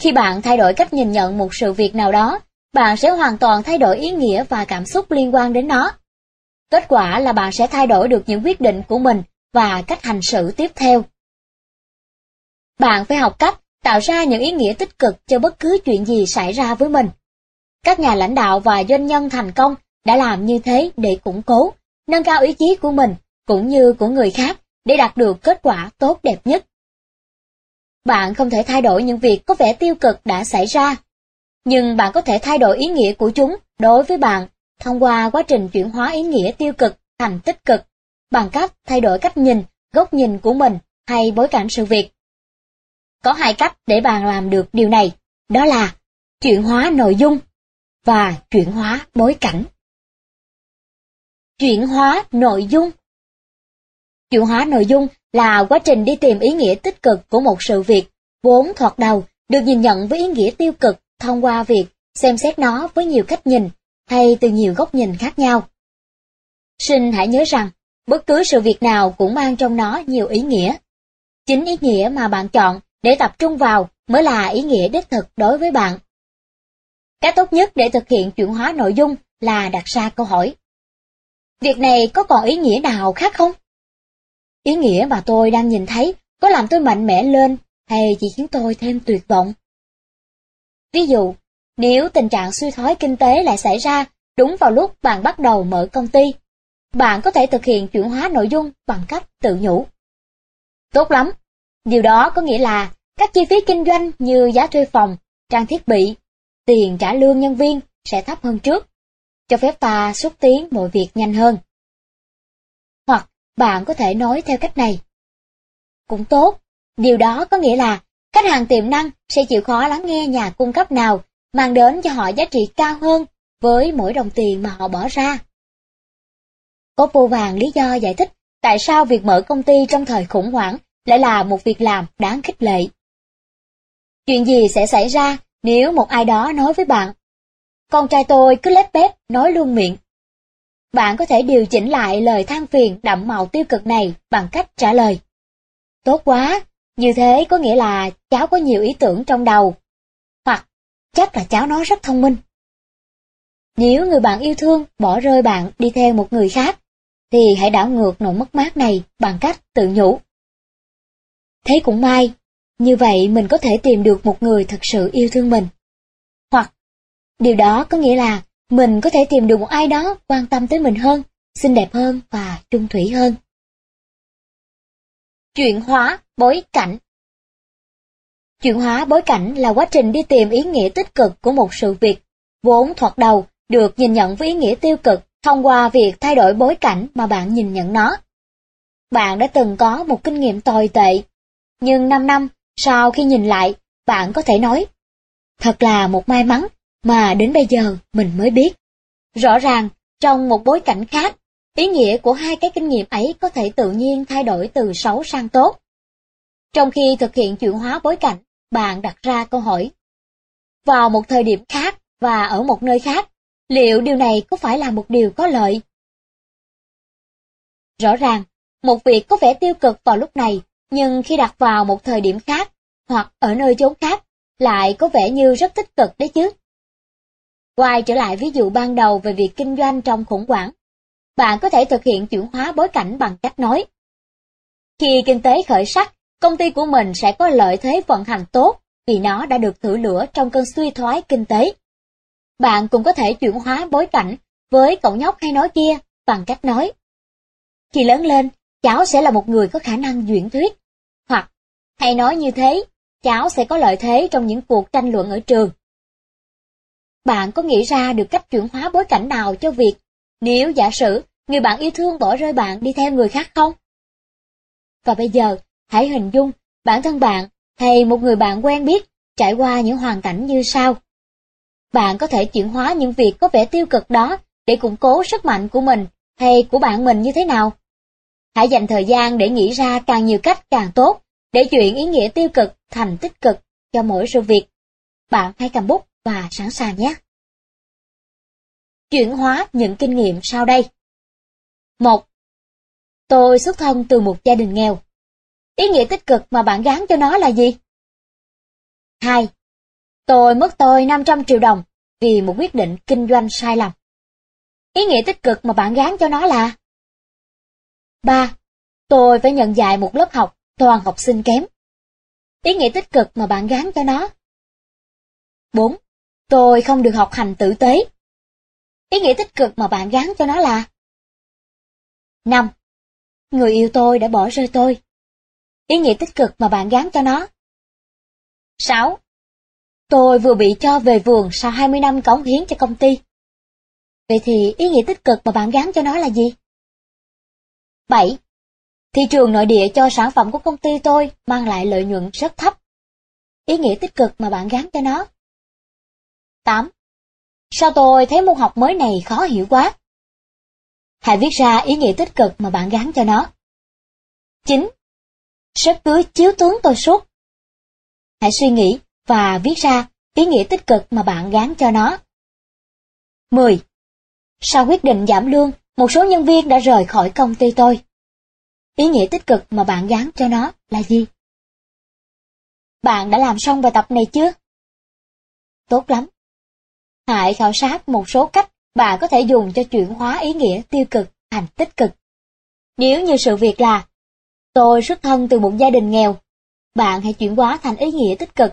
Khi bạn thay đổi cách nhìn nhận một sự việc nào đó, bạn sẽ hoàn toàn thay đổi ý nghĩa và cảm xúc liên quan đến nó. Kết quả là bạn sẽ thay đổi được những quyết định của mình và cách hành xử tiếp theo. Bạn phải học cách tạo ra những ý nghĩa tích cực cho bất cứ chuyện gì xảy ra với mình. Các nhà lãnh đạo và doanh nhân thành công đã làm như thế để củng cố, nâng cao ý chí của mình cũng như của người khác để đạt được kết quả tốt đẹp nhất. Bạn không thể thay đổi những việc có vẻ tiêu cực đã xảy ra, nhưng bạn có thể thay đổi ý nghĩa của chúng đối với bạn thông qua quá trình chuyển hóa ý nghĩa tiêu cực thành tích cực bằng cách thay đổi cách nhìn, góc nhìn của mình hay bối cảnh sự việc. Có hai cách để bạn làm được điều này, đó là chuyển hóa nội dung và chuyển hóa bối cảnh. Chuyển hóa nội dung Chuyển hóa nội dung là quá trình đi tìm ý nghĩa tích cực của một sự việc, vốn thoạt đầu được nhìn nhận với ý nghĩa tiêu cực thông qua việc xem xét nó với nhiều cách nhìn hay từ nhiều góc nhìn khác nhau. Sinh hãy nhớ rằng, bất cứ sự việc nào cũng mang trong nó nhiều ý nghĩa. Chính ý nghĩa mà bạn chọn để tập trung vào mới là ý nghĩa đích thực đối với bạn. Cách tốt nhất để thực hiện chuyển hóa nội dung là đặt ra câu hỏi. Việc này có còn ý nghĩa nào khác không? Ý nghĩa mà tôi đang nhìn thấy có làm tôi mạnh mẽ lên hay chỉ khiến tôi thêm tuyệt vọng? Ví dụ, nếu tình trạng suy thoái kinh tế lại xảy ra đúng vào lúc bạn bắt đầu mở công ty, bạn có thể thực hiện chuyển hóa nội dung bằng cách tự nhủ. Tốt lắm, điều đó có nghĩa là các chi phí kinh doanh như giá thuê phòng, trang thiết bị, tiền trả lương nhân viên sẽ thấp hơn trước, cho phép ta xúc tiến mọi việc nhanh hơn. Hoặc bạn có thể nói theo cách này. Cũng tốt, điều đó có nghĩa là khách hàng tiềm năng sẽ chịu khó lắng nghe nhà cung cấp nào mang đến cho họ giá trị cao hơn với mỗi đồng tiền mà họ bỏ ra. Có vô vàng lý do giải thích tại sao việc mở công ty trong thời khủng hoảng lại là một việc làm đáng khích lệ. Chuyện gì sẽ xảy ra nếu một ai đó nói với bạn, con trai tôi cứ lép bép nói luôn miệng. Bạn có thể điều chỉnh lại lời than phiền đậm màu tiêu cực này bằng cách trả lời. Tốt quá, như thế có nghĩa là cháu có nhiều ý tưởng trong đầu. Hoặc chắc là cháu nó rất thông minh. Nếu người bạn yêu thương bỏ rơi bạn đi theo một người khác, thì hãy đảo ngược nỗi mất mát này bằng cách tự nhủ. Thế cũng may, như vậy mình có thể tìm được một người thật sự yêu thương mình. Hoặc, điều đó có nghĩa là mình có thể tìm được một ai đó quan tâm tới mình hơn, xinh đẹp hơn và trung thủy hơn. Chuyển hóa bối cảnh Chuyển hóa bối cảnh là quá trình đi tìm ý nghĩa tích cực của một sự việc, vốn thoạt đầu được nhìn nhận với ý nghĩa tiêu cực thông qua việc thay đổi bối cảnh mà bạn nhìn nhận nó. Bạn đã từng có một kinh nghiệm tồi tệ, nhưng 5 năm sau khi nhìn lại, bạn có thể nói, thật là một may mắn mà đến bây giờ mình mới biết. Rõ ràng, trong một bối cảnh khác, ý nghĩa của hai cái kinh nghiệm ấy có thể tự nhiên thay đổi từ xấu sang tốt. Trong khi thực hiện chuyển hóa bối cảnh, bạn đặt ra câu hỏi. Vào một thời điểm khác và ở một nơi khác, liệu điều này có phải là một điều có lợi? Rõ ràng, một việc có vẻ tiêu cực vào lúc này, nhưng khi đặt vào một thời điểm khác, hoặc ở nơi chốn khác, lại có vẻ như rất tích cực đấy chứ. Quay trở lại ví dụ ban đầu về việc kinh doanh trong khủng hoảng, bạn có thể thực hiện chuyển hóa bối cảnh bằng cách nói. Khi kinh tế khởi sắc, công ty của mình sẽ có lợi thế vận hành tốt vì nó đã được thử lửa trong cơn suy thoái kinh tế. Bạn cũng có thể chuyển hóa bối cảnh với cậu nhóc hay nói kia bằng cách nói. Khi lớn lên, cháu sẽ là một người có khả năng duyển thuyết. Hoặc, hay nói như thế, cháu sẽ có lợi thế trong những cuộc tranh luận ở trường. Bạn có nghĩ ra được cách chuyển hóa bối cảnh nào cho việc nếu giả sử người bạn yêu thương bỏ rơi bạn đi theo người khác không? Và bây giờ, hãy hình dung bản thân bạn hay một người bạn quen biết trải qua những hoàn cảnh như sau. Bạn có thể chuyển hóa những việc có vẻ tiêu cực đó để củng cố sức mạnh của mình hay của bạn mình như thế nào? Hãy dành thời gian để nghĩ ra càng nhiều cách càng tốt, để chuyển ý nghĩa tiêu cực thành tích cực cho mỗi sự việc. Bạn hãy cầm bút và sẵn sàng nhé. Chuyển hóa những kinh nghiệm sau đây. 1. Tôi xuất thân từ một gia đình nghèo. Ý nghĩa tích cực mà bạn gán cho nó là gì? 2. Tôi mất tôi 500 triệu đồng vì một quyết định kinh doanh sai lầm. Ý nghĩa tích cực mà bạn gán cho nó là 3. Tôi phải nhận dạy một lớp học toàn học sinh kém. Ý nghĩa tích cực mà bạn gán cho nó. 4. Tôi không được học hành tử tế. Ý nghĩa tích cực mà bạn gán cho nó là 5. Người yêu tôi đã bỏ rơi tôi. Ý nghĩa tích cực mà bạn gán cho nó. 6. Tôi vừa bị cho về vườn sau 20 năm cống hiến cho công ty. Vậy thì ý nghĩa tích cực mà bạn gán cho nó là gì? 7. thị trường nội địa cho sản phẩm của công ty tôi mang lại lợi nhuận rất thấp. Ý nghĩa tích cực mà bạn gắn cho nó. 8. Sao tôi thấy môn học mới này khó hiểu quá? Hãy viết ra ý nghĩa tích cực mà bạn gắn cho nó. 9. Sếp cưới chiếu tướng tôi suốt. Hãy suy nghĩ và viết ra ý nghĩa tích cực mà bạn gắn cho nó. 10. sao quyết định giảm lương, một số nhân viên đã rời khỏi công ty tôi. Ý nghĩa tích cực mà bạn gán cho nó là gì? Bạn đã làm xong bài tập này chưa? Tốt lắm. Hãy khảo sát một số cách bạn có thể dùng cho chuyển hóa ý nghĩa tiêu cực thành tích cực. Nếu như sự việc là Tôi xuất thân từ một gia đình nghèo, bạn hãy chuyển hóa thành ý nghĩa tích cực.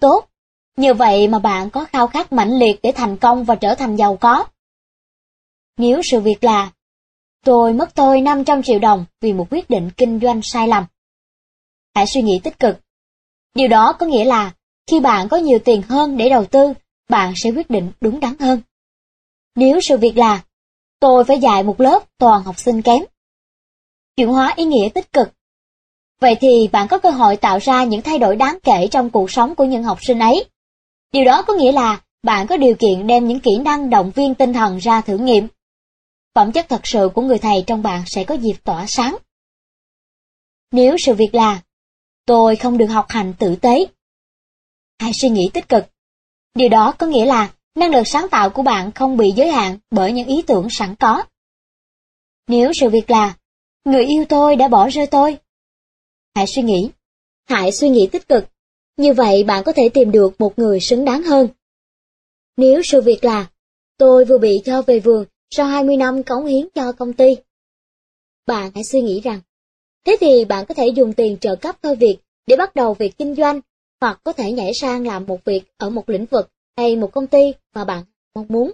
Tốt, như vậy mà bạn có khao khát mãnh liệt để thành công và trở thành giàu có. Nếu sự việc là Tôi mất tôi 500 triệu đồng vì một quyết định kinh doanh sai lầm. Hãy suy nghĩ tích cực. Điều đó có nghĩa là khi bạn có nhiều tiền hơn để đầu tư, bạn sẽ quyết định đúng đắn hơn. Nếu sự việc là tôi phải dạy một lớp toàn học sinh kém. Chuyển hóa ý nghĩa tích cực. Vậy thì bạn có cơ hội tạo ra những thay đổi đáng kể trong cuộc sống của những học sinh ấy. Điều đó có nghĩa là bạn có điều kiện đem những kỹ năng động viên tinh thần ra thử nghiệm phẩm chất thật sự của người thầy trong bạn sẽ có dịp tỏa sáng. Nếu sự việc là, tôi không được học hành tử tế. Hãy suy nghĩ tích cực. Điều đó có nghĩa là năng lực sáng tạo của bạn không bị giới hạn bởi những ý tưởng sẵn có. Nếu sự việc là, người yêu tôi đã bỏ rơi tôi. Hãy suy nghĩ. Hãy suy nghĩ tích cực. Như vậy bạn có thể tìm được một người xứng đáng hơn. Nếu sự việc là, tôi vừa bị cho về vườn sau 20 năm cống hiến cho công ty. Bạn hãy suy nghĩ rằng, thế thì bạn có thể dùng tiền trợ cấp thôi việc để bắt đầu việc kinh doanh, hoặc có thể nhảy sang làm một việc ở một lĩnh vực hay một công ty mà bạn mong muốn.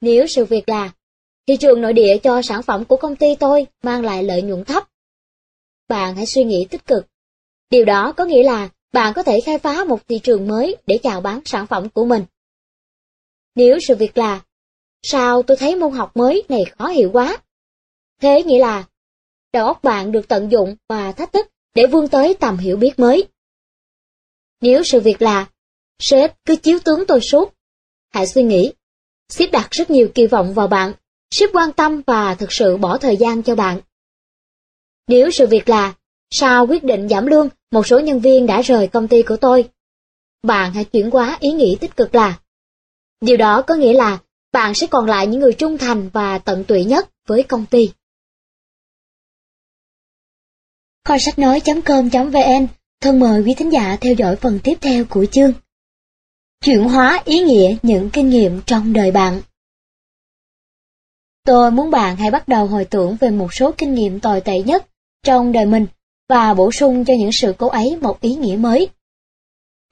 Nếu sự việc là, thị trường nội địa cho sản phẩm của công ty tôi mang lại lợi nhuận thấp, bạn hãy suy nghĩ tích cực. Điều đó có nghĩa là bạn có thể khai phá một thị trường mới để chào bán sản phẩm của mình. Nếu sự việc là Sao tôi thấy môn học mới này khó hiểu quá? Thế nghĩa là, đầu óc bạn được tận dụng và thách thức để vươn tới tầm hiểu biết mới. Nếu sự việc là, sếp cứ chiếu tướng tôi suốt, hãy suy nghĩ, sếp đặt rất nhiều kỳ vọng vào bạn, sếp quan tâm và thực sự bỏ thời gian cho bạn. Nếu sự việc là, sau quyết định giảm lương, một số nhân viên đã rời công ty của tôi, bạn hãy chuyển hóa ý nghĩ tích cực là. Điều đó có nghĩa là bạn sẽ còn lại những người trung thành và tận tụy nhất với công ty. Kho sách nói.com.vn thân mời quý thính giả theo dõi phần tiếp theo của chương. Chuyển hóa ý nghĩa những kinh nghiệm trong đời bạn. Tôi muốn bạn hãy bắt đầu hồi tưởng về một số kinh nghiệm tồi tệ nhất trong đời mình và bổ sung cho những sự cố ấy một ý nghĩa mới.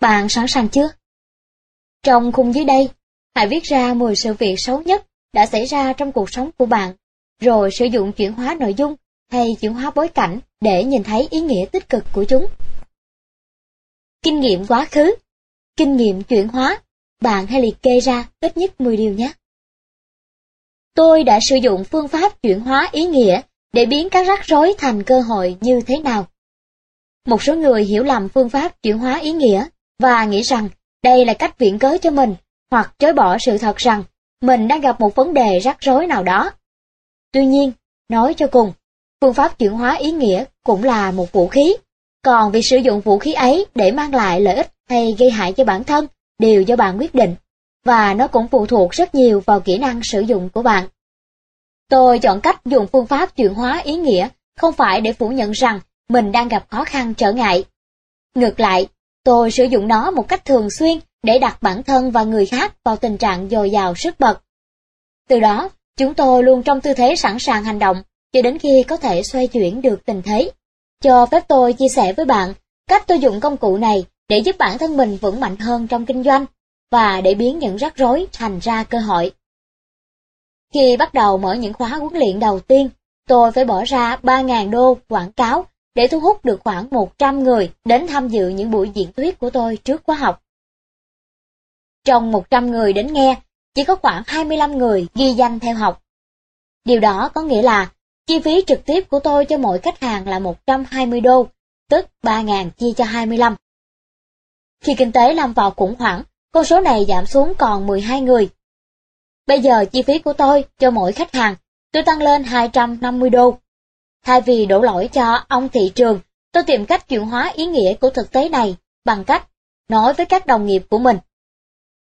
Bạn sẵn sàng chưa? Trong khung dưới đây, Hãy viết ra 10 sự việc xấu nhất đã xảy ra trong cuộc sống của bạn, rồi sử dụng chuyển hóa nội dung hay chuyển hóa bối cảnh để nhìn thấy ý nghĩa tích cực của chúng. Kinh nghiệm quá khứ Kinh nghiệm chuyển hóa Bạn hãy liệt kê ra ít nhất 10 điều nhé. Tôi đã sử dụng phương pháp chuyển hóa ý nghĩa để biến các rắc rối thành cơ hội như thế nào. Một số người hiểu lầm phương pháp chuyển hóa ý nghĩa và nghĩ rằng đây là cách viện cớ cho mình hoặc chối bỏ sự thật rằng mình đang gặp một vấn đề rắc rối nào đó. Tuy nhiên, nói cho cùng, phương pháp chuyển hóa ý nghĩa cũng là một vũ khí, còn việc sử dụng vũ khí ấy để mang lại lợi ích hay gây hại cho bản thân đều do bạn quyết định, và nó cũng phụ thuộc rất nhiều vào kỹ năng sử dụng của bạn. Tôi chọn cách dùng phương pháp chuyển hóa ý nghĩa không phải để phủ nhận rằng mình đang gặp khó khăn trở ngại. Ngược lại, tôi sử dụng nó một cách thường xuyên để đặt bản thân và người khác vào tình trạng dồi dào sức bật. Từ đó, chúng tôi luôn trong tư thế sẵn sàng hành động, cho đến khi có thể xoay chuyển được tình thế. Cho phép tôi chia sẻ với bạn cách tôi dùng công cụ này để giúp bản thân mình vững mạnh hơn trong kinh doanh, và để biến những rắc rối thành ra cơ hội. Khi bắt đầu mở những khóa huấn luyện đầu tiên, tôi phải bỏ ra 3.000 đô quảng cáo để thu hút được khoảng 100 người đến tham dự những buổi diễn thuyết của tôi trước khóa học. Trong 100 người đến nghe, chỉ có khoảng 25 người ghi danh theo học. Điều đó có nghĩa là chi phí trực tiếp của tôi cho mỗi khách hàng là 120 đô, tức 3.000 chia cho 25. Khi kinh tế lâm vào khủng hoảng, con số này giảm xuống còn 12 người. Bây giờ chi phí của tôi cho mỗi khách hàng, tôi tăng lên 250 đô. Thay vì đổ lỗi cho ông thị trường, tôi tìm cách chuyển hóa ý nghĩa của thực tế này bằng cách nói với các đồng nghiệp của mình.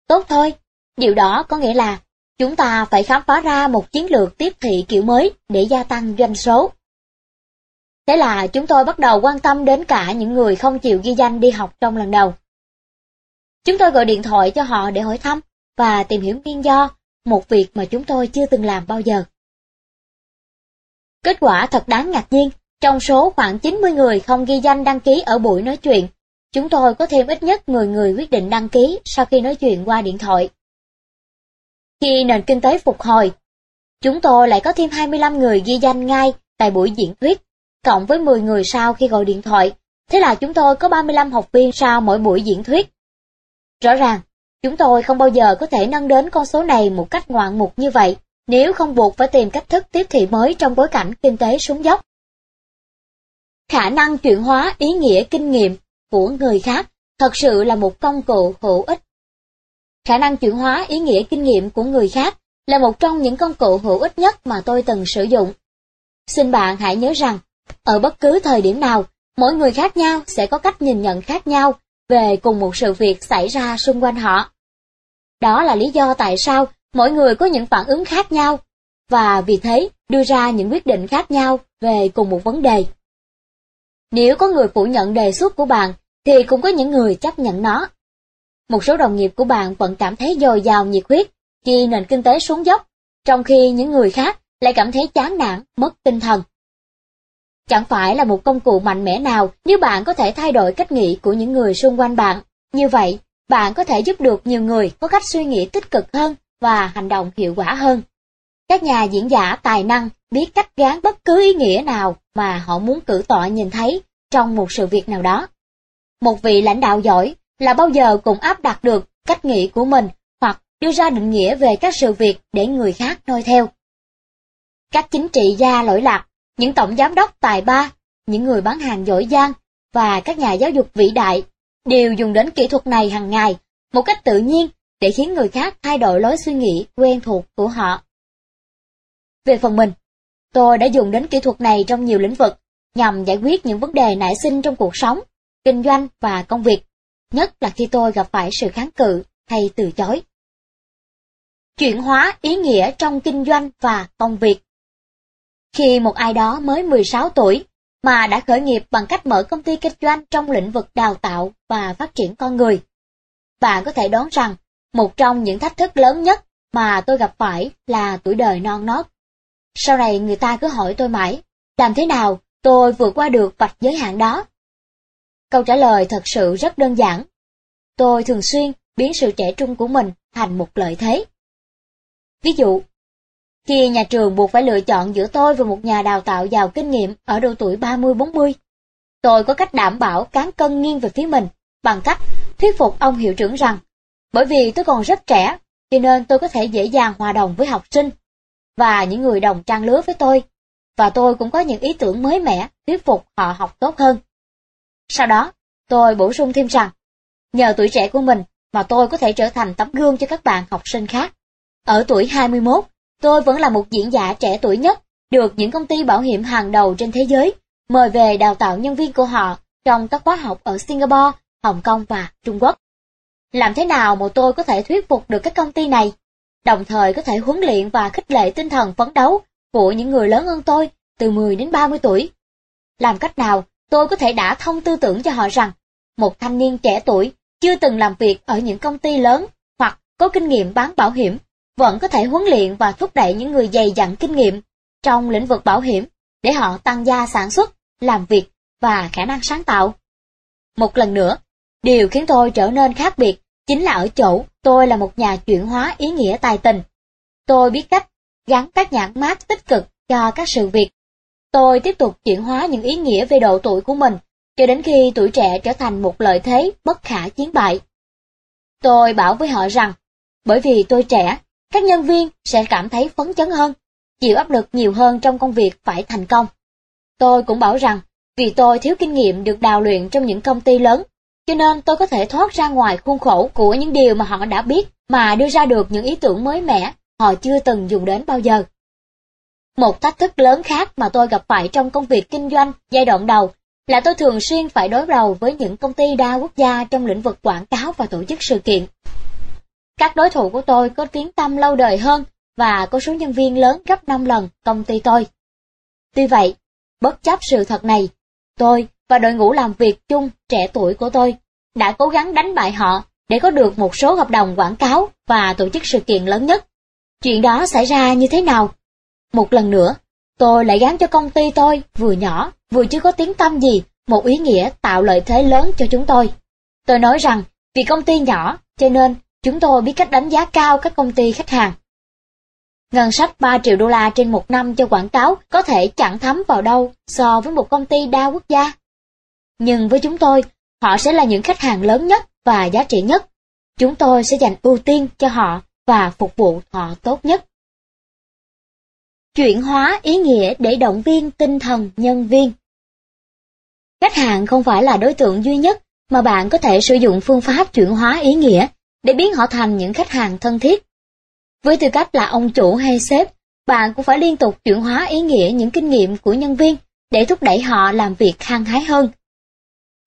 Tốt thôi, điều đó có nghĩa là chúng ta phải khám phá ra một chiến lược tiếp thị kiểu mới để gia tăng doanh số. Thế là chúng tôi bắt đầu quan tâm đến cả những người không chịu ghi danh đi học trong lần đầu. Chúng tôi gọi điện thoại cho họ để hỏi thăm và tìm hiểu nguyên do, một việc mà chúng tôi chưa từng làm bao giờ. Kết quả thật đáng ngạc nhiên, trong số khoảng 90 người không ghi danh đăng ký ở buổi nói chuyện, chúng tôi có thêm ít nhất 10 người quyết định đăng ký sau khi nói chuyện qua điện thoại. Khi nền kinh tế phục hồi, chúng tôi lại có thêm 25 người ghi danh ngay tại buổi diễn thuyết, cộng với 10 người sau khi gọi điện thoại. Thế là chúng tôi có 35 học viên sau mỗi buổi diễn thuyết. Rõ ràng, chúng tôi không bao giờ có thể nâng đến con số này một cách ngoạn mục như vậy, nếu không buộc phải tìm cách thức tiếp thị mới trong bối cảnh kinh tế xuống dốc. Khả năng chuyển hóa ý nghĩa kinh nghiệm của người khác thật sự là một công cụ hữu ích. Khả năng chuyển hóa ý nghĩa kinh nghiệm của người khác là một trong những công cụ hữu ích nhất mà tôi từng sử dụng. Xin bạn hãy nhớ rằng, ở bất cứ thời điểm nào, mỗi người khác nhau sẽ có cách nhìn nhận khác nhau về cùng một sự việc xảy ra xung quanh họ. Đó là lý do tại sao mỗi người có những phản ứng khác nhau, và vì thế đưa ra những quyết định khác nhau về cùng một vấn đề. Nếu có người phủ nhận đề xuất của bạn, thì cũng có những người chấp nhận nó. Một số đồng nghiệp của bạn vẫn cảm thấy dồi dào nhiệt huyết khi nền kinh tế xuống dốc, trong khi những người khác lại cảm thấy chán nản, mất tinh thần. Chẳng phải là một công cụ mạnh mẽ nào nếu bạn có thể thay đổi cách nghĩ của những người xung quanh bạn. Như vậy, bạn có thể giúp được nhiều người có cách suy nghĩ tích cực hơn và hành động hiệu quả hơn. Các nhà diễn giả tài năng biết cách gán bất cứ ý nghĩa nào mà họ muốn cử tọa nhìn thấy trong một sự việc nào đó. Một vị lãnh đạo giỏi là bao giờ cũng áp đặt được cách nghĩ của mình hoặc đưa ra định nghĩa về các sự việc để người khác noi theo. Các chính trị gia lỗi lạc, những tổng giám đốc tài ba, những người bán hàng giỏi giang và các nhà giáo dục vĩ đại đều dùng đến kỹ thuật này hàng ngày một cách tự nhiên để khiến người khác thay đổi lối suy nghĩ quen thuộc của họ. Về phần mình, tôi đã dùng đến kỹ thuật này trong nhiều lĩnh vực nhằm giải quyết những vấn đề nảy sinh trong cuộc sống, kinh doanh và công việc, nhất là khi tôi gặp phải sự kháng cự hay từ chối. Chuyển hóa ý nghĩa trong kinh doanh và công việc Khi một ai đó mới 16 tuổi mà đã khởi nghiệp bằng cách mở công ty kinh doanh trong lĩnh vực đào tạo và phát triển con người, bạn có thể đoán rằng một trong những thách thức lớn nhất mà tôi gặp phải là tuổi đời non nót. Sau này người ta cứ hỏi tôi mãi, làm thế nào tôi vượt qua được vạch giới hạn đó? Câu trả lời thật sự rất đơn giản. Tôi thường xuyên biến sự trẻ trung của mình thành một lợi thế. Ví dụ, khi nhà trường buộc phải lựa chọn giữa tôi và một nhà đào tạo giàu kinh nghiệm ở độ tuổi 30-40, tôi có cách đảm bảo cán cân nghiêng về phía mình bằng cách thuyết phục ông hiệu trưởng rằng bởi vì tôi còn rất trẻ, cho nên tôi có thể dễ dàng hòa đồng với học sinh và những người đồng trang lứa với tôi, và tôi cũng có những ý tưởng mới mẻ thuyết phục họ học tốt hơn. Sau đó, tôi bổ sung thêm rằng, nhờ tuổi trẻ của mình mà tôi có thể trở thành tấm gương cho các bạn học sinh khác. Ở tuổi 21, tôi vẫn là một diễn giả trẻ tuổi nhất, được những công ty bảo hiểm hàng đầu trên thế giới mời về đào tạo nhân viên của họ trong các khóa học ở Singapore, Hồng Kông và Trung Quốc. Làm thế nào mà tôi có thể thuyết phục được các công ty này, đồng thời có thể huấn luyện và khích lệ tinh thần phấn đấu của những người lớn hơn tôi từ 10 đến 30 tuổi? Làm cách nào tôi có thể đã thông tư tưởng cho họ rằng một thanh niên trẻ tuổi chưa từng làm việc ở những công ty lớn hoặc có kinh nghiệm bán bảo hiểm vẫn có thể huấn luyện và thúc đẩy những người dày dặn kinh nghiệm trong lĩnh vực bảo hiểm để họ tăng gia sản xuất, làm việc và khả năng sáng tạo. Một lần nữa, điều khiến tôi trở nên khác biệt chính là ở chỗ tôi là một nhà chuyển hóa ý nghĩa tài tình. Tôi biết cách gắn các nhãn mát tích cực cho các sự việc. Tôi tiếp tục chuyển hóa những ý nghĩa về độ tuổi của mình cho đến khi tuổi trẻ trở thành một lợi thế bất khả chiến bại. Tôi bảo với họ rằng, bởi vì tôi trẻ, các nhân viên sẽ cảm thấy phấn chấn hơn. chịu áp lực nhiều hơn trong công việc phải thành công. Tôi cũng bảo rằng, vì tôi thiếu kinh nghiệm được đào luyện trong những công ty lớn, cho nên tôi có thể thoát ra ngoài khuôn khổ của những điều mà họ đã biết mà đưa ra được những ý tưởng mới mẻ họ chưa từng dùng đến bao giờ. Một thách thức lớn khác mà tôi gặp phải trong công việc kinh doanh giai đoạn đầu là tôi thường xuyên phải đối đầu với những công ty đa quốc gia trong lĩnh vực quảng cáo và tổ chức sự kiện. Các đối thủ của tôi có tiếng tăm lâu đời hơn và có số nhân viên lớn gấp 5 lần công ty tôi. Tuy vậy, bất chấp sự thật này, tôi và đội ngũ làm việc chung trẻ tuổi của tôi đã cố gắng đánh bại họ để có được một số hợp đồng quảng cáo và tổ chức sự kiện lớn nhất. Chuyện đó xảy ra như thế nào? Một lần nữa, tôi lại gán cho công ty tôi vừa nhỏ, vừa chưa có tiếng tâm gì, một ý nghĩa tạo lợi thế lớn cho chúng tôi. Tôi nói rằng, vì công ty nhỏ, cho nên chúng tôi biết cách đánh giá cao các công ty khách hàng. Ngân sách 3 triệu đô la trên một năm cho quảng cáo có thể chẳng thấm vào đâu so với một công ty đa quốc gia. Nhưng với chúng tôi, họ sẽ là những khách hàng lớn nhất và giá trị nhất. Chúng tôi sẽ dành ưu tiên cho họ và phục vụ họ tốt nhất. Chuyển hóa ý nghĩa để động viên tinh thần nhân viên Khách hàng không phải là đối tượng duy nhất mà bạn có thể sử dụng phương pháp chuyển hóa ý nghĩa để biến họ thành những khách hàng thân thiết. Với tư cách là ông chủ hay sếp, bạn cũng phải liên tục chuyển hóa ý nghĩa những kinh nghiệm của nhân viên để thúc đẩy họ làm việc hăng hái hơn.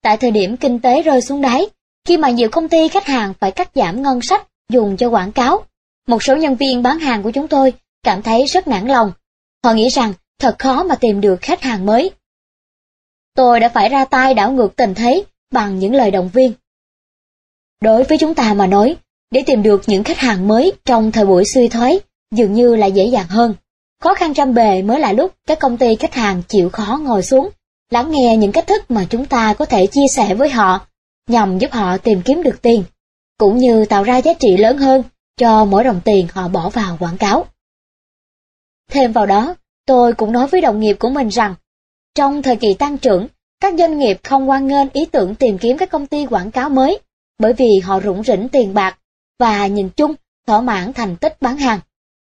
Tại thời điểm kinh tế rơi xuống đáy, khi mà nhiều công ty khách hàng phải cắt giảm ngân sách dùng cho quảng cáo, một số nhân viên bán hàng của chúng tôi cảm thấy rất nản lòng. Họ nghĩ rằng thật khó mà tìm được khách hàng mới. Tôi đã phải ra tay đảo ngược tình thế bằng những lời động viên. Đối với chúng ta mà nói, để tìm được những khách hàng mới trong thời buổi suy thoái dường như là dễ dàng hơn. Khó khăn trăm bề mới là lúc các công ty khách hàng chịu khó ngồi xuống, lắng nghe những cách thức mà chúng ta có thể chia sẻ với họ, nhằm giúp họ tìm kiếm được tiền, cũng như tạo ra giá trị lớn hơn cho mỗi đồng tiền họ bỏ vào quảng cáo. Thêm vào đó, tôi cũng nói với đồng nghiệp của mình rằng, trong thời kỳ tăng trưởng, các doanh nghiệp không quan nghênh ý tưởng tìm kiếm các công ty quảng cáo mới, bởi vì họ rủng rỉnh tiền bạc và nhìn chung thỏa mãn thành tích bán hàng.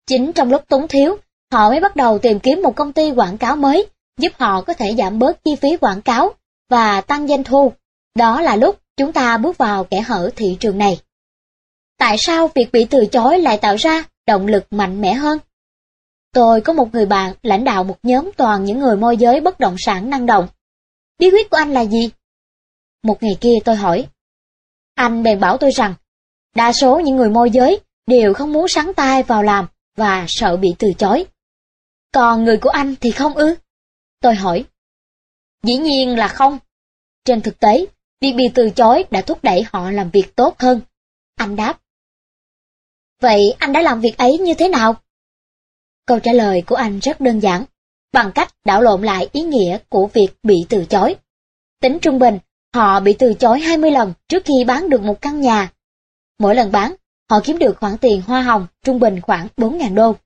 Chính trong lúc túng thiếu, họ mới bắt đầu tìm kiếm một công ty quảng cáo mới, giúp họ có thể giảm bớt chi phí quảng cáo và tăng doanh thu. Đó là lúc chúng ta bước vào kẻ hở thị trường này. Tại sao việc bị từ chối lại tạo ra động lực mạnh mẽ hơn? Tôi có một người bạn lãnh đạo một nhóm toàn những người môi giới bất động sản năng động. Bí quyết của anh là gì? Một ngày kia tôi hỏi. Anh bèn bảo tôi rằng, đa số những người môi giới đều không muốn sắn tay vào làm và sợ bị từ chối. Còn người của anh thì không ư? Tôi hỏi. Dĩ nhiên là không. Trên thực tế, việc bị từ chối đã thúc đẩy họ làm việc tốt hơn. Anh đáp. Vậy anh đã làm việc ấy như thế nào? Câu trả lời của anh rất đơn giản, bằng cách đảo lộn lại ý nghĩa của việc bị từ chối. Tính trung bình, họ bị từ chối 20 lần trước khi bán được một căn nhà. Mỗi lần bán, họ kiếm được khoản tiền hoa hồng trung bình khoảng 4.000 đô.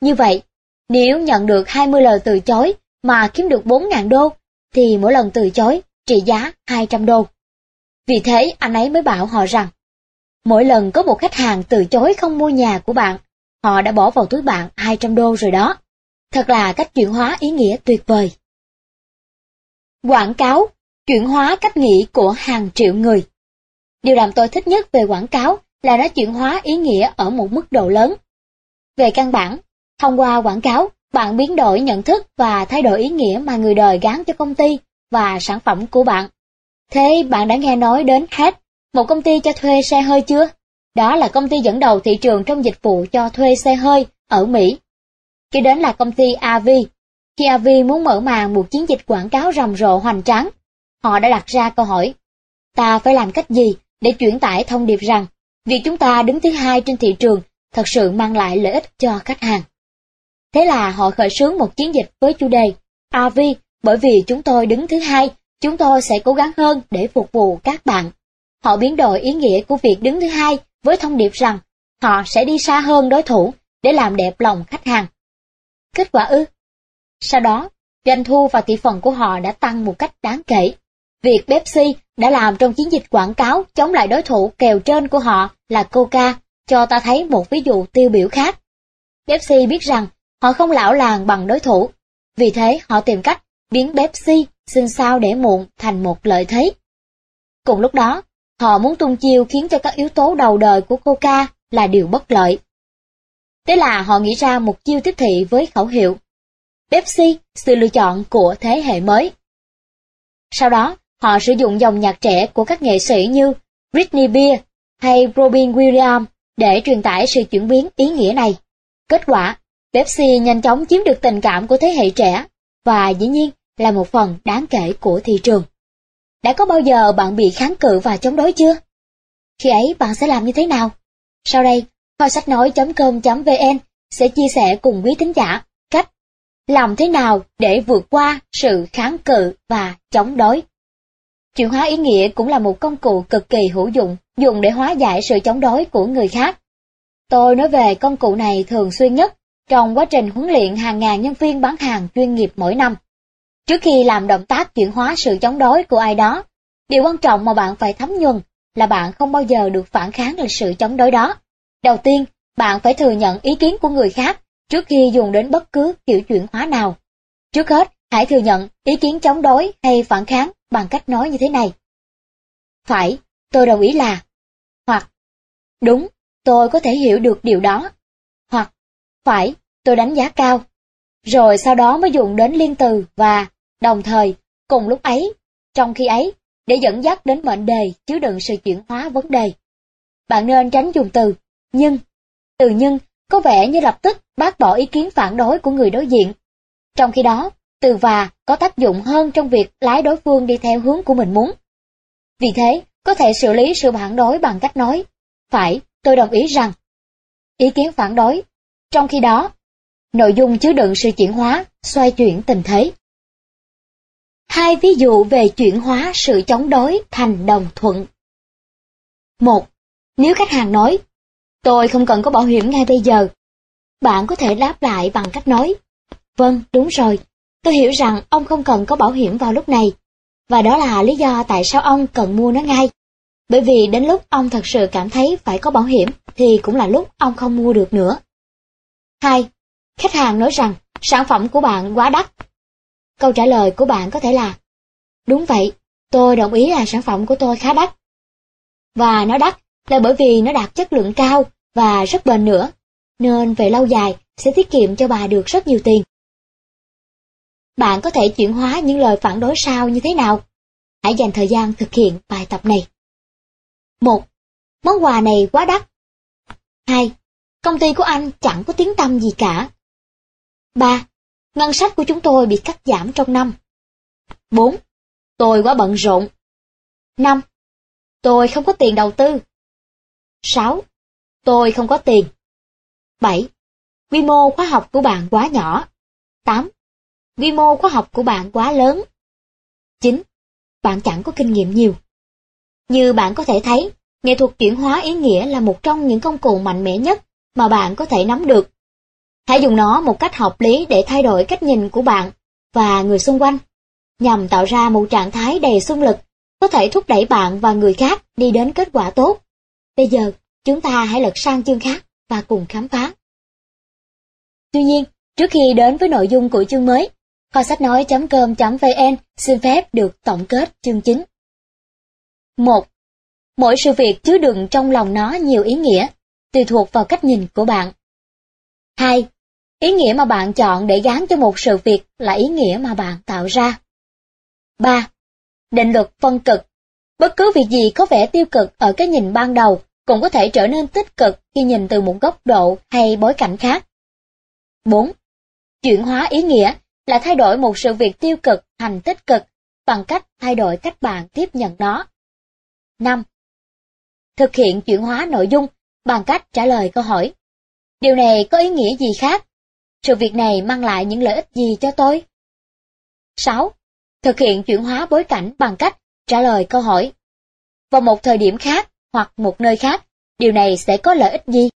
Như vậy, nếu nhận được 20 lời từ chối mà kiếm được 4.000 đô, thì mỗi lần từ chối trị giá 200 đô. Vì thế anh ấy mới bảo họ rằng, mỗi lần có một khách hàng từ chối không mua nhà của bạn, họ đã bỏ vào túi bạn 200 đô rồi đó. Thật là cách chuyển hóa ý nghĩa tuyệt vời. Quảng cáo, chuyển hóa cách nghĩ của hàng triệu người. Điều làm tôi thích nhất về quảng cáo là nó chuyển hóa ý nghĩa ở một mức độ lớn. Về căn bản, thông qua quảng cáo, bạn biến đổi nhận thức và thay đổi ý nghĩa mà người đời gán cho công ty và sản phẩm của bạn. Thế bạn đã nghe nói đến Head, một công ty cho thuê xe hơi chưa? Đó là công ty dẫn đầu thị trường trong dịch vụ cho thuê xe hơi ở Mỹ. Kế đến là công ty AV. Khi AV muốn mở màn một chiến dịch quảng cáo rầm rộ hoành tráng, họ đã đặt ra câu hỏi, ta phải làm cách gì để chuyển tải thông điệp rằng việc chúng ta đứng thứ hai trên thị trường thật sự mang lại lợi ích cho khách hàng. Thế là họ khởi xướng một chiến dịch với chủ đề RV bởi vì chúng tôi đứng thứ hai, chúng tôi sẽ cố gắng hơn để phục vụ các bạn. Họ biến đổi ý nghĩa của việc đứng thứ hai với thông điệp rằng họ sẽ đi xa hơn đối thủ để làm đẹp lòng khách hàng. Kết quả ư? Sau đó, doanh thu và thị phần của họ đã tăng một cách đáng kể. Việc Pepsi đã làm trong chiến dịch quảng cáo chống lại đối thủ kèo trên của họ là Coca cho ta thấy một ví dụ tiêu biểu khác. Pepsi biết rằng họ không lão làng bằng đối thủ. Vì thế họ tìm cách biến Pepsi xin sao để muộn thành một lợi thế. Cùng lúc đó, họ muốn tung chiêu khiến cho các yếu tố đầu đời của Coca là điều bất lợi. Thế là họ nghĩ ra một chiêu tiếp thị với khẩu hiệu Pepsi, sự lựa chọn của thế hệ mới. Sau đó, họ sử dụng dòng nhạc trẻ của các nghệ sĩ như Britney Spears hay Robin Williams để truyền tải sự chuyển biến ý nghĩa này. Kết quả, Pepsi nhanh chóng chiếm được tình cảm của thế hệ trẻ và dĩ nhiên là một phần đáng kể của thị trường. Đã có bao giờ bạn bị kháng cự và chống đối chưa? Khi ấy bạn sẽ làm như thế nào? Sau đây, kho sách nói.com.vn sẽ chia sẻ cùng quý thính giả cách làm thế nào để vượt qua sự kháng cự và chống đối. Chuyển hóa ý nghĩa cũng là một công cụ cực kỳ hữu dụng, dùng để hóa giải sự chống đối của người khác. Tôi nói về công cụ này thường xuyên nhất trong quá trình huấn luyện hàng ngàn nhân viên bán hàng chuyên nghiệp mỗi năm. Trước khi làm động tác chuyển hóa sự chống đối của ai đó, điều quan trọng mà bạn phải thấm nhuần là bạn không bao giờ được phản kháng lại sự chống đối đó. Đầu tiên, bạn phải thừa nhận ý kiến của người khác trước khi dùng đến bất cứ kiểu chuyển hóa nào. Trước hết, hãy thừa nhận ý kiến chống đối hay phản kháng bằng cách nói như thế này. Phải, tôi đồng ý là. Hoặc, đúng, tôi có thể hiểu được điều đó. Phải, tôi đánh giá cao. Rồi sau đó mới dùng đến liên từ và, đồng thời, cùng lúc ấy, trong khi ấy, để dẫn dắt đến mệnh đề chứa đựng sự chuyển hóa vấn đề. Bạn nên tránh dùng từ nhưng. Từ nhưng có vẻ như lập tức bác bỏ ý kiến phản đối của người đối diện. Trong khi đó, từ và có tác dụng hơn trong việc lái đối phương đi theo hướng của mình muốn. Vì thế, có thể xử lý sự phản đối bằng cách nói, phải, tôi đồng ý rằng. Ý kiến phản đối. Trong khi đó, nội dung chứa đựng sự chuyển hóa, xoay chuyển tình thế. Hai ví dụ về chuyển hóa sự chống đối thành đồng thuận. một Nếu khách hàng nói, tôi không cần có bảo hiểm ngay bây giờ, bạn có thể đáp lại bằng cách nói, vâng, đúng rồi, tôi hiểu rằng ông không cần có bảo hiểm vào lúc này, và đó là lý do tại sao ông cần mua nó ngay. Bởi vì đến lúc ông thật sự cảm thấy phải có bảo hiểm thì cũng là lúc ông không mua được nữa. 2. Khách hàng nói rằng sản phẩm của bạn quá đắt. Câu trả lời của bạn có thể là Đúng vậy, tôi đồng ý là sản phẩm của tôi khá đắt. Và nó đắt là bởi vì nó đạt chất lượng cao và rất bền nữa, nên về lâu dài sẽ tiết kiệm cho bà được rất nhiều tiền. Bạn có thể chuyển hóa những lời phản đối sau như thế nào? Hãy dành thời gian thực hiện bài tập này. 1. Món quà này quá đắt. 2. Công ty của anh chẳng có tiếng tăm gì cả. 3. Ngân sách của chúng tôi bị cắt giảm trong năm. 4. Tôi quá bận rộn. 5. Tôi không có tiền đầu tư. 6. Tôi không có tiền. 7. Quy mô khóa học của bạn quá nhỏ. 8. Quy mô khóa học của bạn quá lớn. 9. Bạn chẳng có kinh nghiệm nhiều. Như bạn có thể thấy, nghệ thuật chuyển hóa ý nghĩa là một trong những công cụ mạnh mẽ nhất mà bạn có thể nắm được. Hãy dùng nó một cách hợp lý để thay đổi cách nhìn của bạn và người xung quanh, nhằm tạo ra một trạng thái đầy xung lực, có thể thúc đẩy bạn và người khác đi đến kết quả tốt. Bây giờ, chúng ta hãy lật sang chương khác và cùng khám phá. Tuy nhiên, trước khi đến với nội dung của chương mới, kho sách nói.com.vn xin phép được tổng kết chương chính. 1. Mỗi sự việc chứa đựng trong lòng nó nhiều ý nghĩa, tùy thuộc vào cách nhìn của bạn. 2. Ý nghĩa mà bạn chọn để gán cho một sự việc là ý nghĩa mà bạn tạo ra. 3. Định luật phân cực. Bất cứ việc gì có vẻ tiêu cực ở cái nhìn ban đầu cũng có thể trở nên tích cực khi nhìn từ một góc độ hay bối cảnh khác. 4. Chuyển hóa ý nghĩa là thay đổi một sự việc tiêu cực thành tích cực bằng cách thay đổi cách bạn tiếp nhận nó. 5. Thực hiện chuyển hóa nội dung bằng cách trả lời câu hỏi. Điều này có ý nghĩa gì khác? Sự việc này mang lại những lợi ích gì cho tôi? 6. Thực hiện chuyển hóa bối cảnh bằng cách trả lời câu hỏi. Vào một thời điểm khác hoặc một nơi khác, điều này sẽ có lợi ích gì?